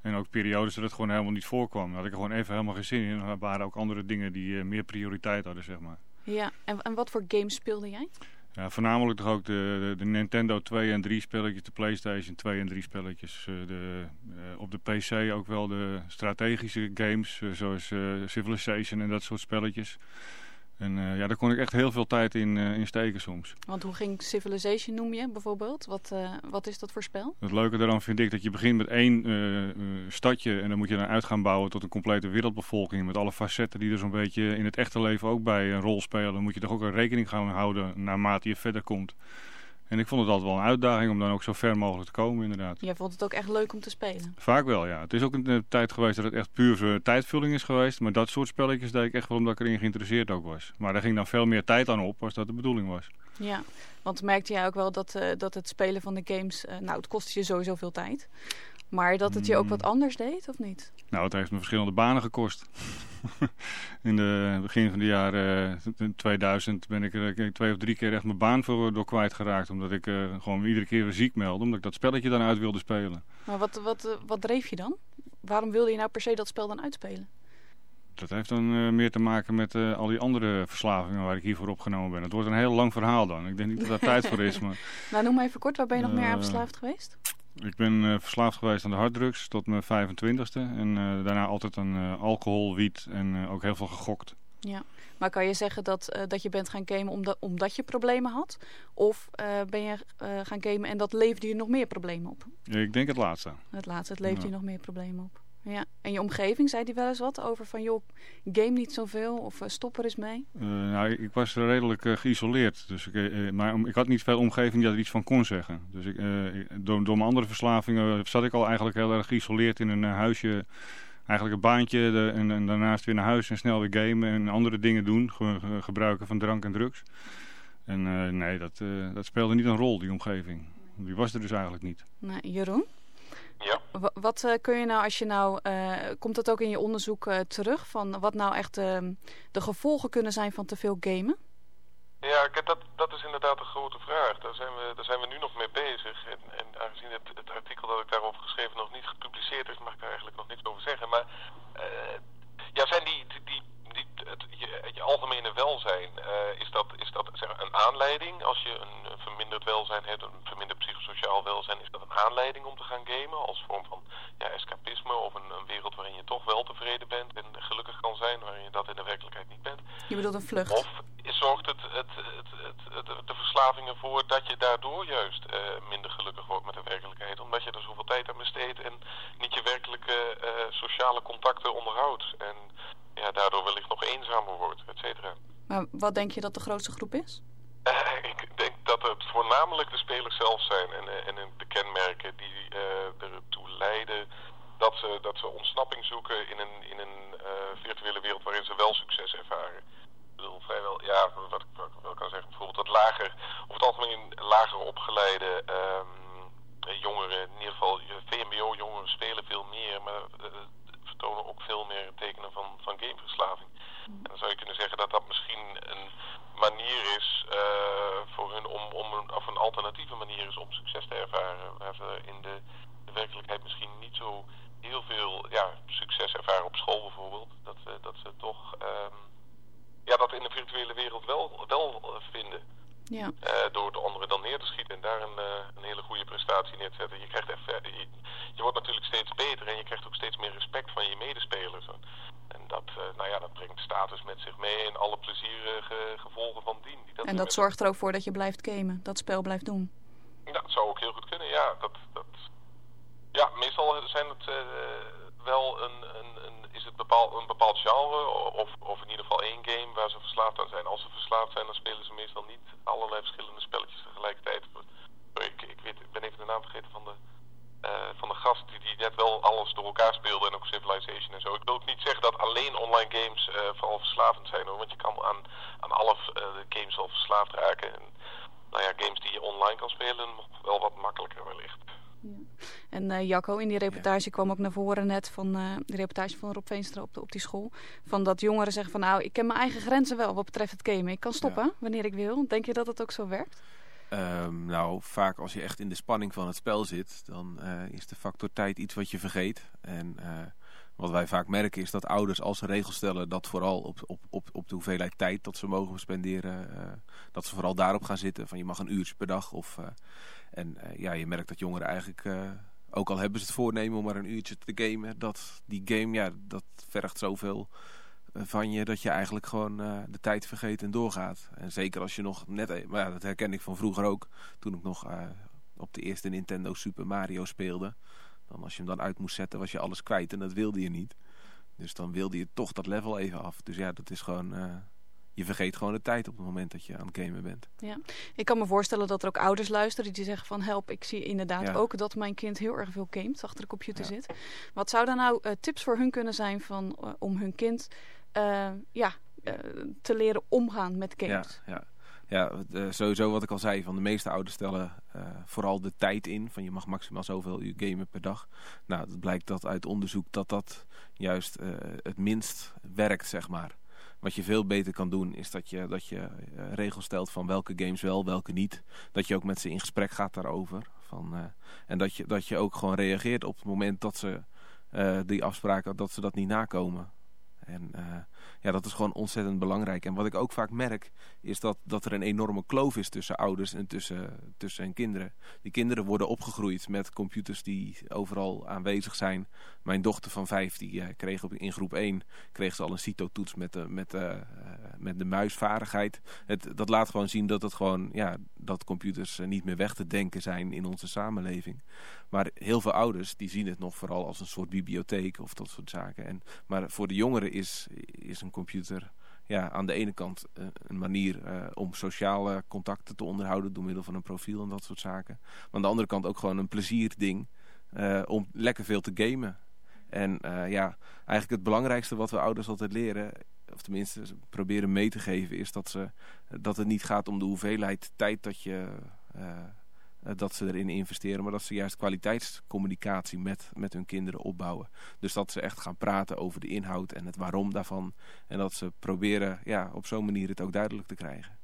En ook periodes dat het gewoon helemaal niet voorkwam. Daar had ik er gewoon even helemaal geen zin in. Er waren ook andere dingen die meer prioriteit hadden, zeg maar. Ja, en, en wat voor games speelde jij? Ja, voornamelijk toch ook de, de, Nintendo 2 en 3 spelletjes, de Playstation 2 en 3 spelletjes. Uh, de, uh, op de PC ook wel de strategische games, uh, zoals Civilization en dat soort spelletjes. En ja, daar kon ik echt heel veel tijd in, in steken soms. Want hoe ging Civilization noem je bijvoorbeeld? Wat, wat is dat voor spel? Het leuke daarvan vind ik dat je begint met één stadje en dan moet je dan uit gaan bouwen tot een complete wereldbevolking. Met alle facetten die er zo'n beetje in het echte leven ook bij een rol spelen. Dan moet je toch ook een rekening gaan houden naarmate je verder komt. En ik vond het altijd wel een uitdaging om dan ook zo ver mogelijk te komen inderdaad. Jij vond het ook echt leuk om te spelen? Vaak wel, ja. Het is ook een tijd geweest dat het echt puur tijdvulling is geweest. Maar dat soort spelletjes deed ik echt wel omdat ik erin geïnteresseerd ook was. Maar daar ging dan veel meer tijd aan op als dat de bedoeling was. Ja, want merkte jij ook wel dat, uh, dat het spelen van de games... Uh, nou, het kostte je sowieso veel tijd. Maar dat het je ook wat anders deed, of niet? Nou, het heeft me verschillende banen gekost. in het begin van de jaren 2000 ben ik er twee of drie keer echt mijn baan voor door kwijtgeraakt. Omdat ik uh, gewoon iedere keer weer ziek meldde. Omdat ik dat spelletje dan uit wilde spelen. Maar wat, wat, wat dreef je dan? Waarom wilde je nou per se dat spel dan uitspelen? Dat heeft dan meer te maken met al die andere verslavingen waar ik hiervoor opgenomen ben. Het wordt een heel lang verhaal dan. Ik denk niet dat daar tijd voor is. Maar, nou, noem maar even kort. Waar ben je nog meer aan verslaafd geweest? Ik ben uh, verslaafd geweest aan de harddrugs tot mijn 25ste. En uh, daarna altijd aan uh, alcohol, wiet en ook heel veel gegokt. Ja, maar kan je zeggen dat, dat je bent gaan gamen omdat, omdat je problemen had? Of ben je gaan gamen en dat leefde je nog meer problemen op? ik denk het laatste. Het laatste, het leefde ja. je nog meer problemen op. Ja, en je omgeving, zei die wel eens wat over van joh, game niet zoveel of uh, stop er eens mee? Uh, nou, ik was redelijk uh, geïsoleerd, dus ik, maar ik had niet veel omgeving die er iets van kon zeggen. Dus ik, door, door mijn andere verslavingen zat ik al eigenlijk heel erg geïsoleerd in een huisje. Eigenlijk een baantje de, en, en, daarnaast weer naar huis en snel weer gamen en andere dingen doen. Ge, gebruiken van drank en drugs. En nee, dat, dat speelde niet een rol, die omgeving. Die was er dus eigenlijk niet. Nee, Jeroen? Ja. Wat uh, kun je nou, als je nou, uh, komt dat ook in je onderzoek uh, terug, van wat nou echt de gevolgen kunnen zijn van te veel gamen? Ja, dat, dat is inderdaad een grote vraag. Daar zijn we, daar zijn we nu nog mee bezig. En, en aangezien het, het artikel dat ik daarover geschreven nog niet gepubliceerd is, mag ik daar eigenlijk nog niks over zeggen. Maar ja, zijn die, die, die die, het, je, je, algemene welzijn, uh, is dat, is dat zeg, een aanleiding? Als je een verminderd welzijn hebt, een verminderd psychosociaal welzijn, is dat een aanleiding om te gaan gamen? Als vorm van ja, escapisme of een, een wereld waarin je toch wel tevreden bent en gelukkig kan zijn, waarin je dat in de werkelijkheid niet bent? Je bedoelt een vlucht? Of zorgt het, het, het, de verslaving ervoor dat je daardoor juist uh, minder gelukkig wordt met de werkelijkheid? Omdat je er zoveel tijd aan besteedt en niet je werkelijke uh, sociale contacten onderhoudt. En ja, daardoor wellicht nog eenzamer wordt, et cetera. Maar wat denk je dat de grootste groep is? Ik denk dat het voornamelijk de spelers zelf zijn en, uh, en de kenmerken die uh, ertoe leiden dat ze, dat ze ontsnapping zoeken in een, in een virtuele wereld waarin ze wel succes ervaren. Ik bedoel, vrijwel, ja, wat ik wel kan zeggen, bijvoorbeeld dat lager, over het algemeen lager opgeleide um, jongeren, in ieder geval VMBO-jongeren spelen veel meer, maar vertonen ook veel meer tekenen van, van gameverslaving. En dan zou je kunnen zeggen dat dat misschien een manier is uh, voor hun om, om een, of een alternatieve manier is om succes te ervaren. Waar ze in de, werkelijkheid misschien niet zo heel veel ja, succes ervaren op school bijvoorbeeld. Dat, uh, dat ze toch um, ja, dat in de virtuele wereld wel, wel vinden. Ja. Uh, door de anderen dan neer te schieten en daar een, uh, een hele goede prestatie neer te zetten. Je, krijgt echt, je, je, wordt natuurlijk steeds beter en je krijgt ook steeds meer respect van je medespelers. En dat, nou ja, dat brengt status met zich mee en alle plezierige gevolgen van dien. Die dat en dat zorgt er ook voor dat je blijft gamen, dat spel blijft doen. Ja, dat zou ook heel goed kunnen, ja. Dat, dat, ja, meestal zijn het wel een, een, een, is het bepaald, een bepaald genre of, of in ieder geval één game waar ze verslaafd aan zijn. Als ze verslaafd zijn, dan spelen ze meestal niet allerlei verschillende spelletjes tegelijkertijd. Ik, ik, weet, ik ben even de naam vergeten van de, uh, van de gast die, die net wel alles door elkaar speelde en ook Civilization en zo. Ik wil ook niet zeggen dat alleen online games uh, vooral verslavend zijn hoor, want je kan aan, aan alle uh, games al verslaafd raken. En, nou ja, games die je online kan spelen wel wat makkelijker wellicht. En uh, Jacco, in die reportage kwam ook naar voren net van uh, de reportage van Rob Veenstra op, de, op die school. Van dat jongeren zeggen van nou, ik ken mijn eigen grenzen wel wat betreft het gamen. Ik kan stoppen ja. wanneer ik wil. Denk je dat het ook zo werkt? Um, nou, vaak als je echt in de spanning van het spel zit, dan uh, is de factor tijd iets wat je vergeet. En wat wij vaak merken is dat ouders als ze regels stellen dat vooral op, op, op, op de hoeveelheid tijd dat ze mogen spenderen, dat ze vooral daarop gaan zitten. Van je mag een uurtje per dag of... En uh, ja, je merkt dat jongeren eigenlijk, ook al hebben ze het voornemen om maar een uurtje te gamen, dat die game, ja, dat vergt zoveel van je dat je eigenlijk gewoon de tijd vergeet en doorgaat. En zeker als je nog net, maar ja, dat herken ik van vroeger ook, toen ik nog op de eerste Nintendo Super Mario speelde. Dan als je hem dan uit moest zetten was je alles kwijt en dat wilde je niet. Dus dan wilde je toch dat level even af. Dus ja, dat is gewoon je vergeet gewoon de tijd op het moment dat je aan het gamen bent. Ja. Ik kan me voorstellen dat er ook ouders luisteren die zeggen van help, ik zie inderdaad ja. ook dat mijn kind heel erg veel gamet, achter de computer ja. zit. Wat zouden nou uh, tips voor hun kunnen zijn van, uh, om hun kind ja, te leren omgaan met games? Ja, ja. Ja, sowieso wat ik al zei, van de meeste ouders stellen vooral de tijd in. Van je mag maximaal zoveel uur gamen per dag. Nou, het blijkt dat uit onderzoek dat dat juist het minst werkt, zeg maar. Wat je veel beter kan doen is dat je, dat je regels stelt van welke games wel, welke niet. Dat je ook met ze in gesprek gaat daarover. Van, en dat je, dat je ook gewoon reageert op het moment dat ze die afspraken, dat ze dat niet nakomen. En ja, dat is gewoon ontzettend belangrijk. En wat ik ook vaak merk, is dat, dat er een enorme kloof is tussen ouders en tussen, tussen hun kinderen. Die kinderen worden opgegroeid met computers die overal aanwezig zijn. Mijn dochter van vijf, die uh, kreeg op, in groep 1 kreeg ze al een CITO-toets met de, met, uh, met de muisvaardigheid. Het, dat laat gewoon zien dat, het gewoon, ja, dat computers niet meer weg te denken zijn in onze samenleving. Maar heel veel ouders die zien het nog vooral als een soort bibliotheek of dat soort zaken. En, maar voor de jongeren is, is een computer ja, aan de ene kant uh, een manier uh, om sociale contacten te onderhouden door middel van een profiel en dat soort zaken. Maar aan de andere kant ook gewoon een plezierding uh, om lekker veel te gamen. En ja, eigenlijk het belangrijkste wat we ouders altijd leren, of tenminste proberen mee te geven, is dat, ze, dat het niet gaat om de hoeveelheid tijd dat je dat ze erin investeren, maar dat ze juist kwaliteitscommunicatie met, met hun kinderen opbouwen. Dus dat ze echt gaan praten over de inhoud en het waarom daarvan. En dat ze proberen ja, op zo'n manier het ook duidelijk te krijgen.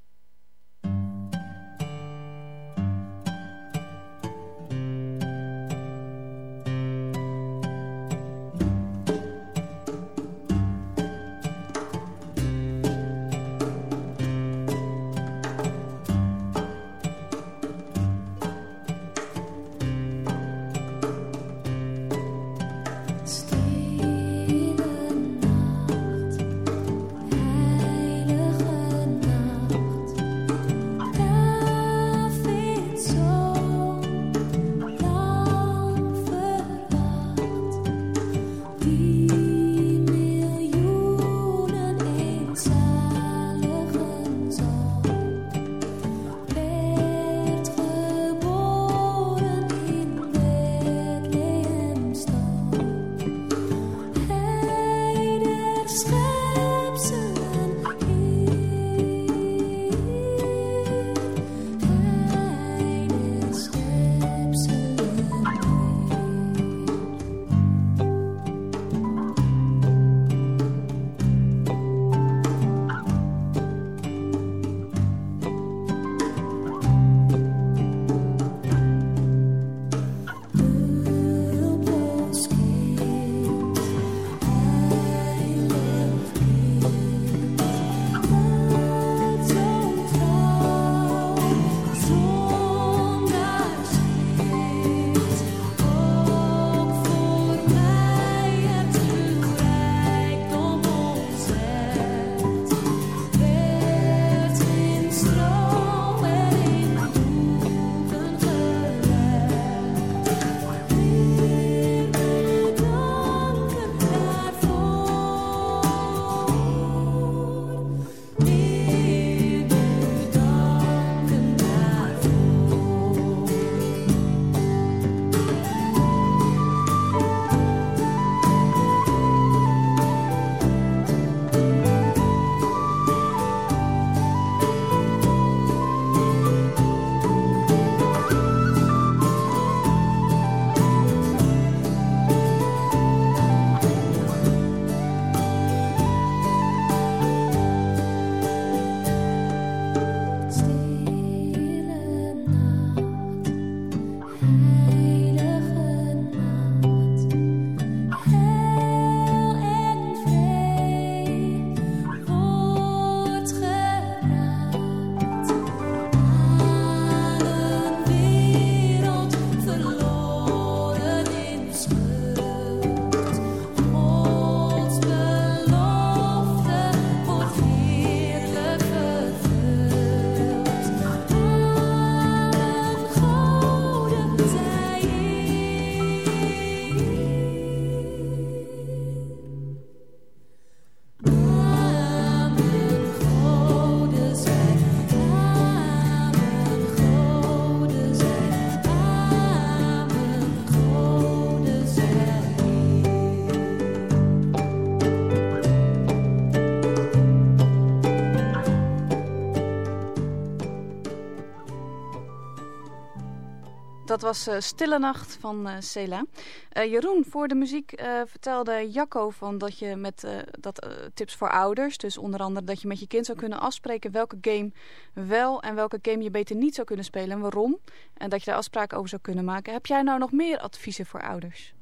Dat was uh, Stille Nacht van uh, Cela. Uh, Jeroen, voor de muziek vertelde Jacco van dat je met dat, tips voor ouders... dus onder andere dat je met je kind zou kunnen afspreken welke game wel... en welke game je beter niet zou kunnen spelen en waarom. En dat je daar afspraken over zou kunnen maken. Heb jij nou nog meer adviezen voor ouders?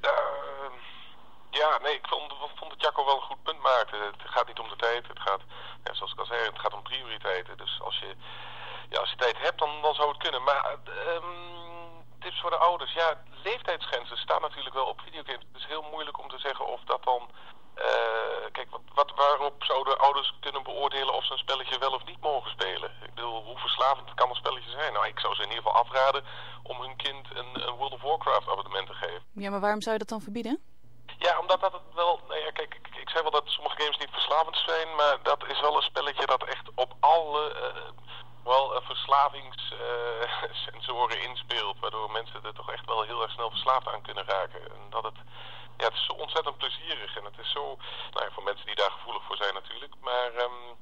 Ehm, ja, nee, ik vond, vond dat Jacco wel een goed punt maakte. Het gaat niet om de tijd, het gaat, ja, zoals ik al zei, het gaat om prioriteiten. Dus als je ja, als je tijd hebt, dan, dan zou het kunnen. Maar um, tips voor de ouders. Ja, leeftijdsgrenzen staan natuurlijk wel op videogames. Het is heel moeilijk om te zeggen of dat dan... Uh, kijk, wat, wat, waarop zouden ouders kunnen beoordelen of ze een spelletje wel of niet mogen spelen? Ik bedoel, hoe verslavend kan een spelletje zijn? Nou, ik zou ze in ieder geval afraden om hun kind een, een World of Warcraft abonnement te geven. Ja, maar waarom zou je dat dan verbieden? Ja, omdat dat het wel... Nou ja, kijk, ik, ik zei wel dat sommige games niet verslavend zijn, maar dat is wel een spelletje dat echt op alle... Uh, wel verslavingssensoren uh, inspeelt. Waardoor mensen er toch echt wel heel erg snel verslaafd aan kunnen raken. En dat het, ja, het is zo ontzettend plezierig. En het is zo, nou ja, voor mensen die daar gevoelig voor zijn natuurlijk. Maar um,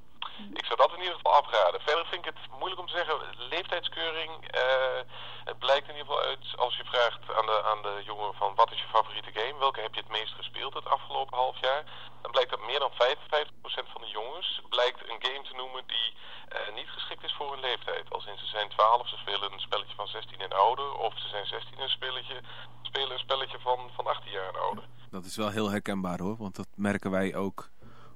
ik zou dat in ieder geval afraden. Verder vind ik het moeilijk om te zeggen. Leeftijdskeuring, uh, het blijkt in ieder geval uit als je vraagt aan de, aan de jongeren van wat is je favoriete game? Welke heb je het meest gespeeld het afgelopen half jaar? Dan blijkt dat meer dan 55% van de jongens blijkt een game te noemen die uh, niet geschikt is voor hun leeftijd. Als in ze zijn 12, ze spelen een spelletje van 16 en ouder. Of ze zijn 16 en spelletje, spelen een spelletje van, van 18 jaar en ouder. Dat is wel heel herkenbaar hoor, want dat merken wij ook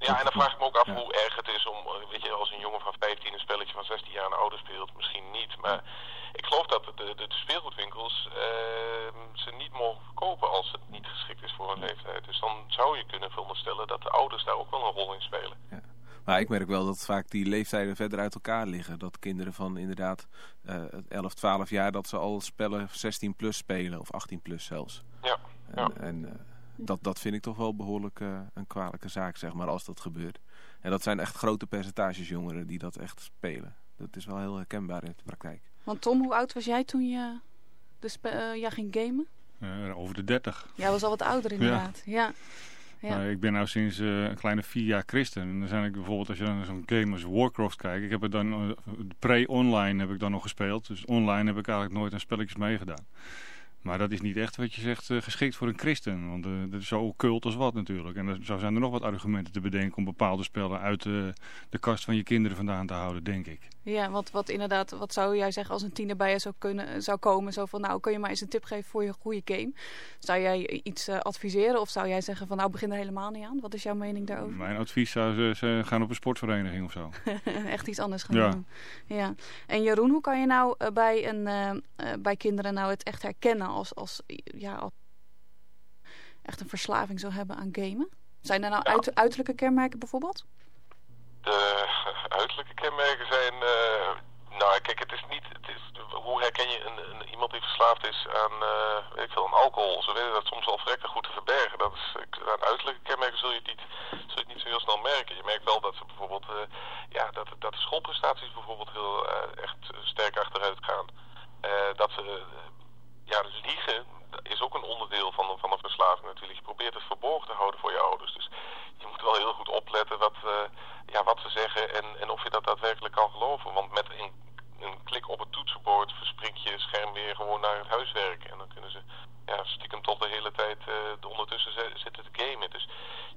ja, en dan vraag ik me ook af hoe erg het is om, eh, weet je, als een jongen van 15 een spelletje van 16 jaar en ouder speelt, misschien niet. Maar ik geloof dat de, de, de speelgoedwinkels uh, ze niet mogen verkopen als het niet geschikt is voor hun leeftijd. Dus dan zou je kunnen veronderstellen dat de ouders daar ook wel een rol in spelen. Ja. Maar ik merk wel dat vaak die leeftijden verder uit elkaar liggen. Dat kinderen van inderdaad uh, 11, 12 jaar, dat ze al spellen 16 plus spelen, of 18 plus zelfs. Ja. En, ja. en uh, dat, dat vind ik toch wel behoorlijk uh, een kwalijke zaak, zeg maar, als dat gebeurt. En dat zijn echt grote percentages jongeren die dat echt spelen. Dat is wel heel herkenbaar in de praktijk. Want Tom, hoe oud was jij toen je de uh, ja, ging gamen? Uh, over de 30. Jij was al wat ouder inderdaad, ja. ja. Ja. Nou, ik ben nu sinds uh, een kleine vier jaar christen. En dan zijn ik bijvoorbeeld, als je naar zo'n game als Warcraft kijkt. Ik heb het dan, uh, pre-online heb ik dan nog gespeeld. Dus online heb ik eigenlijk nooit aan spelletjes meegedaan. Maar dat is niet echt wat je zegt uh, geschikt voor een christen. Want uh, dat is zo occult als wat natuurlijk. En zo zijn er nog wat argumenten te bedenken om bepaalde spellen uit uh, de kast van je kinderen vandaan te houden, denk ik. Ja, wat, wat inderdaad, wat zou jij zeggen als een tiener bij je zou, kunnen, zou komen? Zo van, nou, kun je maar eens een tip geven voor je goede game? Zou jij iets adviseren of zou jij zeggen van, nou, begin er helemaal niet aan? Wat is jouw mening daarover? Mijn advies zou ze gaan op een sportvereniging of zo. echt iets anders gaan ja. doen. Ja. En Jeroen, hoe kan je nou bij, een, bij kinderen nou het echt herkennen als, als, ja, als echt een verslaving zou hebben aan gamen? Zijn er nou uit, uiterlijke kenmerken bijvoorbeeld? De uiterlijke kenmerken zijn... Uh, nou, kijk, het is niet... Het is, hoe herken je een, een, iemand die verslaafd is aan, uh, weet ik veel, aan alcohol? Ze weten dat soms al verrekte goed te verbergen. Dat is, aan uiterlijke kenmerken zul je, het niet, zul je het niet zo heel snel merken. Je merkt wel dat ze bijvoorbeeld... Uh, ja, dat, dat de schoolprestaties bijvoorbeeld heel echt sterk achteruit gaan. dat ze ja, liegen is ook een onderdeel van, van een verslaving natuurlijk. Je probeert het verborgen te houden voor je ouders. Dus je moet wel heel goed opletten wat, uh, ja, wat ze zeggen en, en of je dat daadwerkelijk kan geloven. Want met een, een klik op het toetsenbord verspringt je scherm weer gewoon naar het huiswerk. En dan kunnen ze ja, stiekem tot de hele tijd uh, ondertussen zitten te gamen. Dus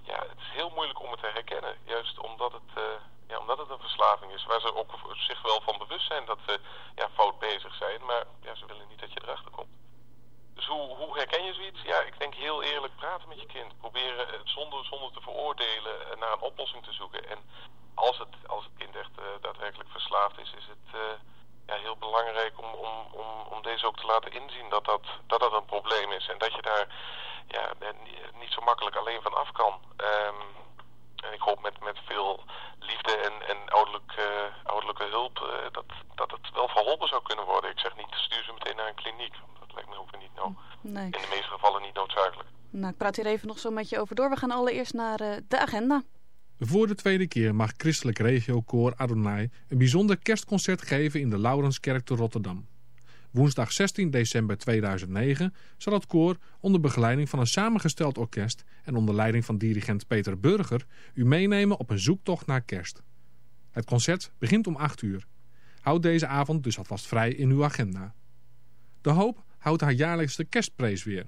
ja, het is heel moeilijk om het te herkennen. Juist omdat het, uh, ja, omdat het een verslaving is. Waar ze ook zich wel van bewust zijn dat ze ja, fout bezig zijn. Maar ja, ze willen niet dat je erachter komt. Dus hoe, herken je zoiets? Ja, ik denk heel eerlijk praten met je kind. Proberen zonder, zonder te veroordelen naar een oplossing te zoeken. En als het, als het kind echt uh, daadwerkelijk verslaafd is, is het uh, ja, heel belangrijk om, om, om, om deze ook te laten inzien dat dat, dat dat een probleem is. En dat je daar ja, niet zo makkelijk alleen van af kan. Um, en ik hoop met, met veel liefde en, en ouderlijk, ouderlijke hulp dat, dat het wel verholpen zou kunnen worden. Ik zeg niet, stuur ze meteen naar een kliniek. Lijkt me ook niet nou, nee. in de meeste gevallen niet noodzakelijk. Nou, ik praat hier even nog zo met je over door. We gaan allereerst naar uh, de agenda. Voor de tweede keer mag Christelijk Regiokoor Adonai een bijzonder kerstconcert geven in de Laurenskerk te Rotterdam. Woensdag 16 december 2009 zal het koor onder begeleiding van een samengesteld orkest en onder leiding van dirigent Peter Burger u meenemen op een zoektocht naar kerst. Het concert begint om 8 uur. Houd deze avond dus alvast vrij in uw agenda. De Hoop houdt haar jaarlijkse kerstprees weer.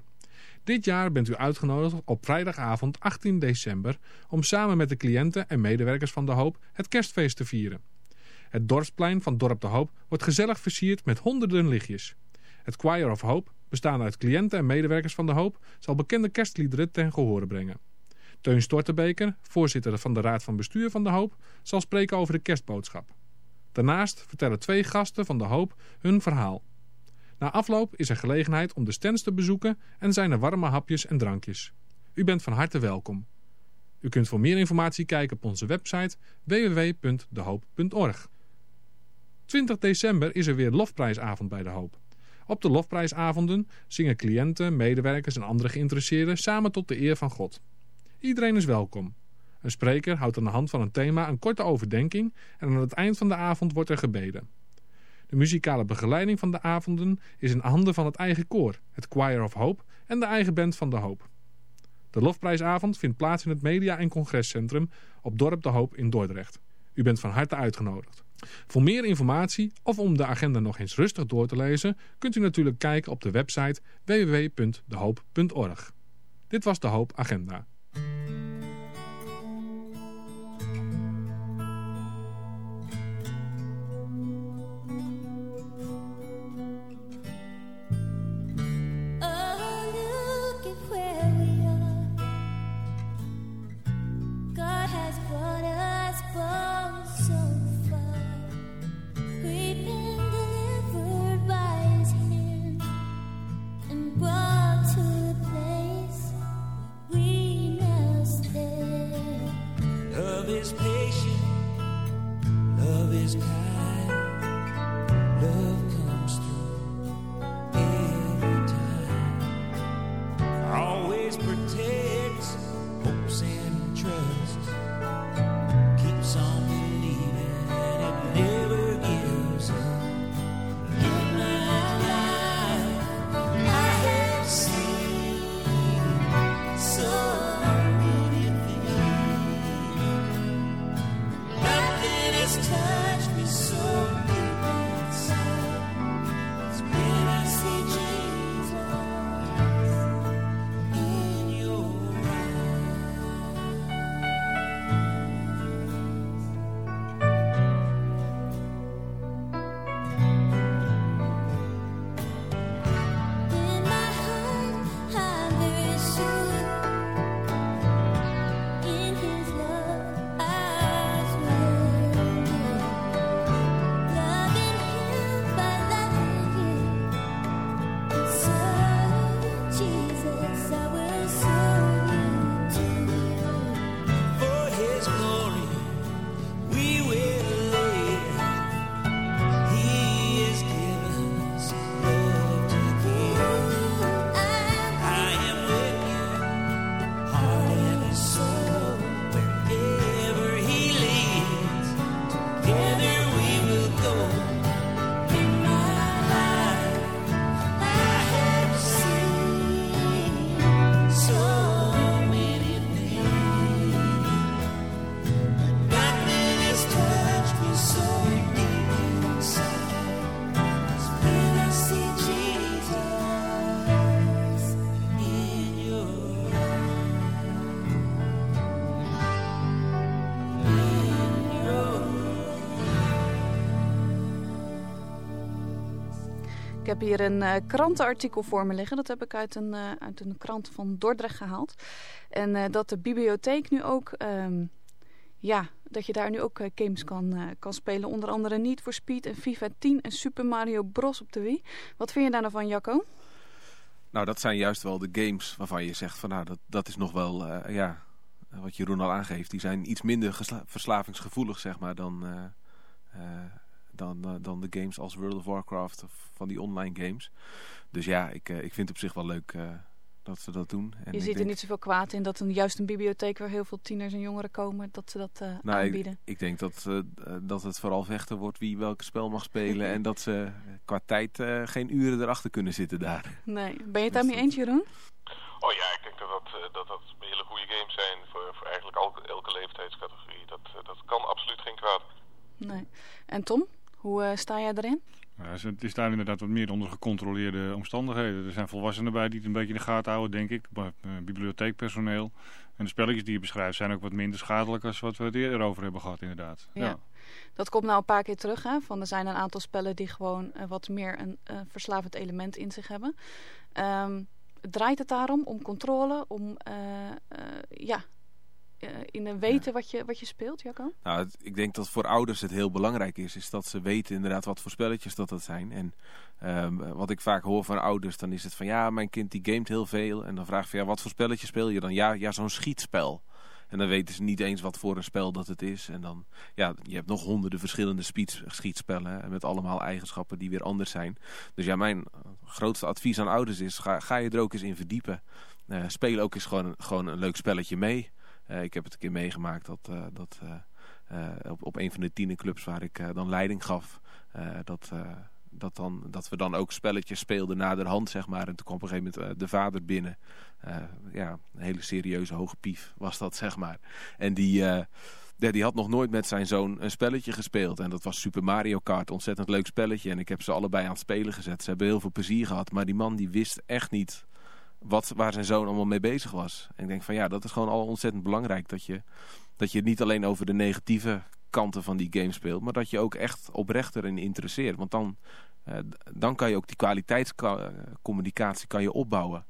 Dit jaar bent u uitgenodigd op vrijdagavond 18 december om samen met de cliënten en medewerkers van De Hoop het kerstfeest te vieren. Het dorpsplein van Dorp De Hoop wordt gezellig versierd met honderden lichtjes. Het Choir of Hope, bestaande uit cliënten en medewerkers van De Hoop, zal bekende kerstliederen ten gehore brengen. Teun Stortebeker, voorzitter van de Raad van Bestuur van De Hoop, zal spreken over de kerstboodschap. Daarnaast vertellen twee gasten van De Hoop hun verhaal. Na afloop is er gelegenheid om de stands te bezoeken en zijn er warme hapjes en drankjes. U bent van harte welkom. U kunt voor meer informatie kijken op onze website www.dehoop.org. 20 december is er weer Lofprijsavond bij De Hoop. Op de Lofprijsavonden zingen cliënten, medewerkers en andere geïnteresseerden samen tot de eer van God. Iedereen is welkom. Een spreker houdt aan de hand van een thema een korte overdenking en aan het eind van de avond wordt er gebeden. De muzikale begeleiding van de avonden is in handen van het eigen koor, het Choir of Hope en de eigen band van De Hoop. De Lofprijsavond vindt plaats in het Media- en Congrescentrum op Dorp De Hoop in Dordrecht. U bent van harte uitgenodigd. Voor meer informatie of om de agenda nog eens rustig door te lezen... kunt u natuurlijk kijken op de website www.dehoop.org. Dit was De Hoop Agenda. Heb hier een uh, krantenartikel voor me liggen. Dat heb ik uit een, uh, uit een krant van Dordrecht gehaald. En uh, dat de bibliotheek nu ook... Um, ja, dat je daar nu ook games kan, kan spelen. Onder andere Need for Speed en FIFA 10 en Super Mario Bros. op de Wii. Wat vind je daar nou van, Jacco? Nou, dat zijn juist wel de games waarvan je zegt van nou, dat, dat is nog wel, ja, wat Jeroen al aangeeft. Die zijn iets minder verslavingsgevoelig, zeg maar, dan dan, uh, dan de games als World of Warcraft of van die online games. Dus ja, ik, uh, ik vind het op zich wel leuk uh, dat ze dat doen. En je ziet er niet zoveel kwaad in dat een, juist een bibliotheek waar heel veel tieners en jongeren komen, dat ze dat nou, aanbieden. Ik, ik denk dat, dat het vooral vechten wordt wie welke spel mag spelen en dat ze qua tijd geen uren erachter kunnen zitten daar. Nee, ben je het daarmee eens Jeroen? Oh ja, ik denk dat dat, dat, dat hele goede games zijn voor, voor eigenlijk elke, elke leeftijdscategorie. Dat, dat kan absoluut geen kwaad. Nee. En Tom? Hoe uh, sta jij erin? Ja, het is daar inderdaad wat meer onder gecontroleerde omstandigheden. Er zijn volwassenen bij die het een beetje in de gaten houden, denk ik. Eh, bibliotheekpersoneel. En de spelletjes die je beschrijft zijn ook wat minder schadelijk als wat we het eerder over hebben gehad, inderdaad. Ja. Dat komt nou een paar keer terug. Hè? Van er zijn een aantal spellen die gewoon eh, wat meer een eh, verslavend element in zich hebben. Ehm, draait het daarom om controle, om eh, eh, ja, eh, in een weten wat, je, wat je speelt, Jacco? Nou, ik denk dat voor ouders het heel belangrijk is, is dat ze weten inderdaad wat voor spelletjes dat dat zijn. En ehm, wat ik vaak hoor van ouders, dan is het van ja, mijn kind die gamet heel veel. En dan vraag ik van ja, wat voor spelletje speel je dan? Ja, ja zo'n schietspel. En dan weten ze niet eens wat voor een spel dat het is. En dan, ja, je hebt nog honderden verschillende schietspellen. hè, Met allemaal eigenschappen die weer anders zijn. Dus ja, mijn eh, grootste advies aan ouders is, ga, ga je er ook eens in verdiepen. Eh, speel ook eens gewoon, gewoon een leuk spelletje mee. Eh, ik heb het een keer meegemaakt dat, eh, dat eh, op, op een van de tienerclubs waar ik dan leiding gaf, dat, dat, dan, dat we dan ook spelletjes speelden naderhand, zeg maar. En toen kwam op een gegeven moment de vader binnen. Ja, een hele serieuze hoge pief was dat, zeg maar. En die... ja, die had nog nooit met zijn zoon een spelletje gespeeld. En dat was Super Mario Kart. Ontzettend leuk spelletje. En ik heb ze allebei aan het spelen gezet. Ze hebben heel veel plezier gehad. Maar die man die wist echt niet wat, waar zijn zoon allemaal mee bezig was. En ik denk van ja, dat is gewoon al ontzettend belangrijk. Dat je, dat je het niet alleen over de negatieve kanten van die game speelt. Maar dat je ook echt oprecht erin interesseert. Want dan, eh, dan kan je ook die kwaliteitscommunicatie kan je opbouwen.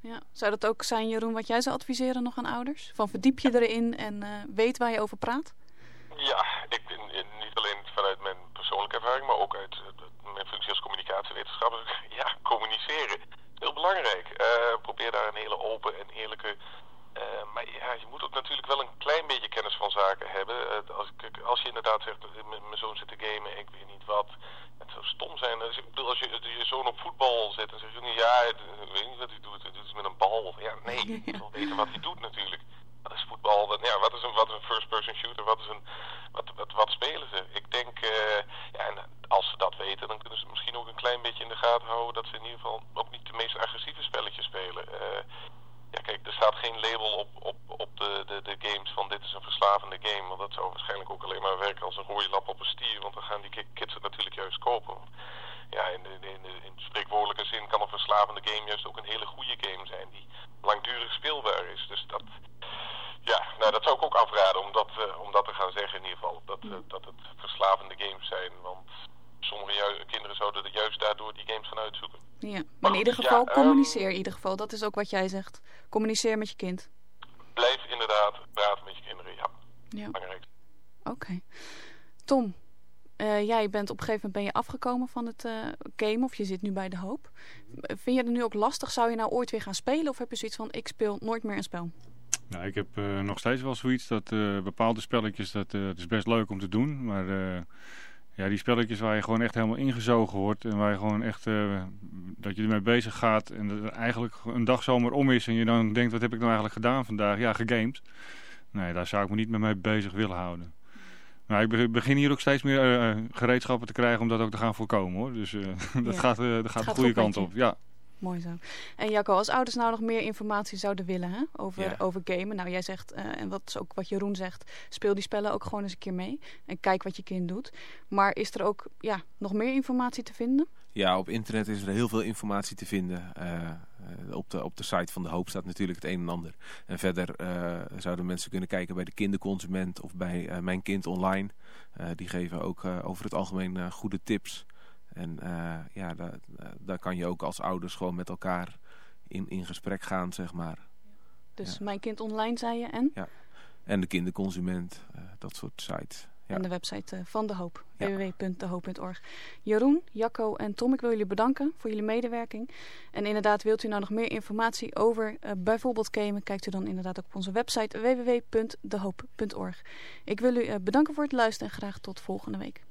Ja. Zou dat ook zijn, Jeroen, wat jij zou adviseren nog aan ouders? Van verdiep je erin en eh, weet waar je over praat? Ja, ik, niet alleen vanuit mijn persoonlijke ervaring, maar ook uit eh, mijn functie als communicatiewetenschapper. Ja, communiceren. Heel belangrijk. Eh, probeer daar een hele open en eerlijke. eh, maar ja, je moet ook natuurlijk wel een klein beetje kennis van zaken hebben. Eh, als, ik, als je inderdaad zegt, eh, mijn mijn zoon zit te gamen, ik weet niet wat. Het zou stom zijn. Dus ik bedoel, als je je zoon op voetbal zet en zeg je, ja, het- ik weet niet wat hij doet. Het is met een bal. Ja, nee, je moet wel weten wat hij doet natuurlijk. Wat is voetbal? Dan, ja, wat is een, wat is een first-person shooter? Wat, is een, wat, wat, wat spelen ze? Ik denk, eh, ja, en als ze dat weten, dan kunnen ze misschien ook een klein beetje in de gaten houden dat ze in ieder geval ook niet de meest agressieve spelletjes spelen. Eh, ja, kijk, er staat geen label op, op, op de, de, de games van dit is een verslavende game. Want dat zou waarschijnlijk ook alleen maar werken als een rode lap op een stier. Want dan gaan die ki- kids het natuurlijk juist kopen. Ja, in de, in, de, in de spreekwoordelijke zin kan een verslavende game juist ook een hele goede game zijn. Die langdurig speelbaar is. Dus dat, ja, nou, dat zou ik ook afraden om dat, eh, om dat te gaan zeggen in ieder geval. Dat, eh, dat het verslavende games zijn. Want sommige ju- kinderen zouden er juist daardoor die games gaan uitzoeken. Ja. Maar in ieder ja, geval, ehm, communiceer in ieder geval. Dat is ook wat jij zegt. Communiceer met je kind. Blijf inderdaad praten met je kinderen, ja. Ja. Belangrijk. Oké. Tom, eh, jij bent op een gegeven moment ben je afgekomen van het eh game of je zit nu bij de hoop. Vind je het nu ook lastig? Zou je nou ooit weer gaan spelen of heb je zoiets van ik speel nooit meer een spel? Nou, ik heb eh, nog steeds wel zoiets dat eh, bepaalde spelletjes, dat eh, het is best leuk om te doen. Maar eh, ja, die spelletjes waar je gewoon echt helemaal ingezogen wordt. En waar je gewoon echt, eh, dat je ermee bezig gaat. En dat er eigenlijk een dag zomaar om is. En je dan denkt, wat heb ik nou eigenlijk gedaan vandaag? Ja, gegamed. Nee, daar zou ik me niet mee bezig willen houden. Maar ik be- begin hier ook steeds meer eh, eh, gereedschappen te krijgen om dat ook te gaan voorkomen hoor. Dus eh, dat Ja. gaat, eh, dat gaat gaat de goede kant op. Ja. Mooi zo. En Jacco, als ouders nou nog meer informatie zouden willen hè, over, Ja. over gamen. Nou, jij zegt, en dat is ook wat Jeroen zegt, speel die spellen ook gewoon eens een keer mee. En kijk wat je kind doet. Maar is er ook ja, nog meer informatie te vinden? Ja, op internet is er heel veel informatie te vinden. Eh, eh, op, de, op de site van De Hoop staat natuurlijk het een en ander. En verder eh, zouden mensen kunnen kijken bij de kinderconsument of bij Mijn Kind Online. Die geven ook over het algemeen goede tips. En ja, daar, daar kan je ook als ouders gewoon met elkaar in, in gesprek gaan, zeg maar. Dus mijn kind online, zei je, en? Ja. En de kinderconsument, dat soort sites. Ja. En de website eh, van De Hoop, Ja. www.dehoop.org. Jeroen, Jacco en Tom, ik wil jullie bedanken voor jullie medewerking. En inderdaad, wilt u nou nog meer informatie over eh, bijvoorbeeld gamen, kijkt u dan inderdaad ook op onze website www.dehoop.org. Ik wil u eh, bedanken voor het luisteren en graag tot volgende week.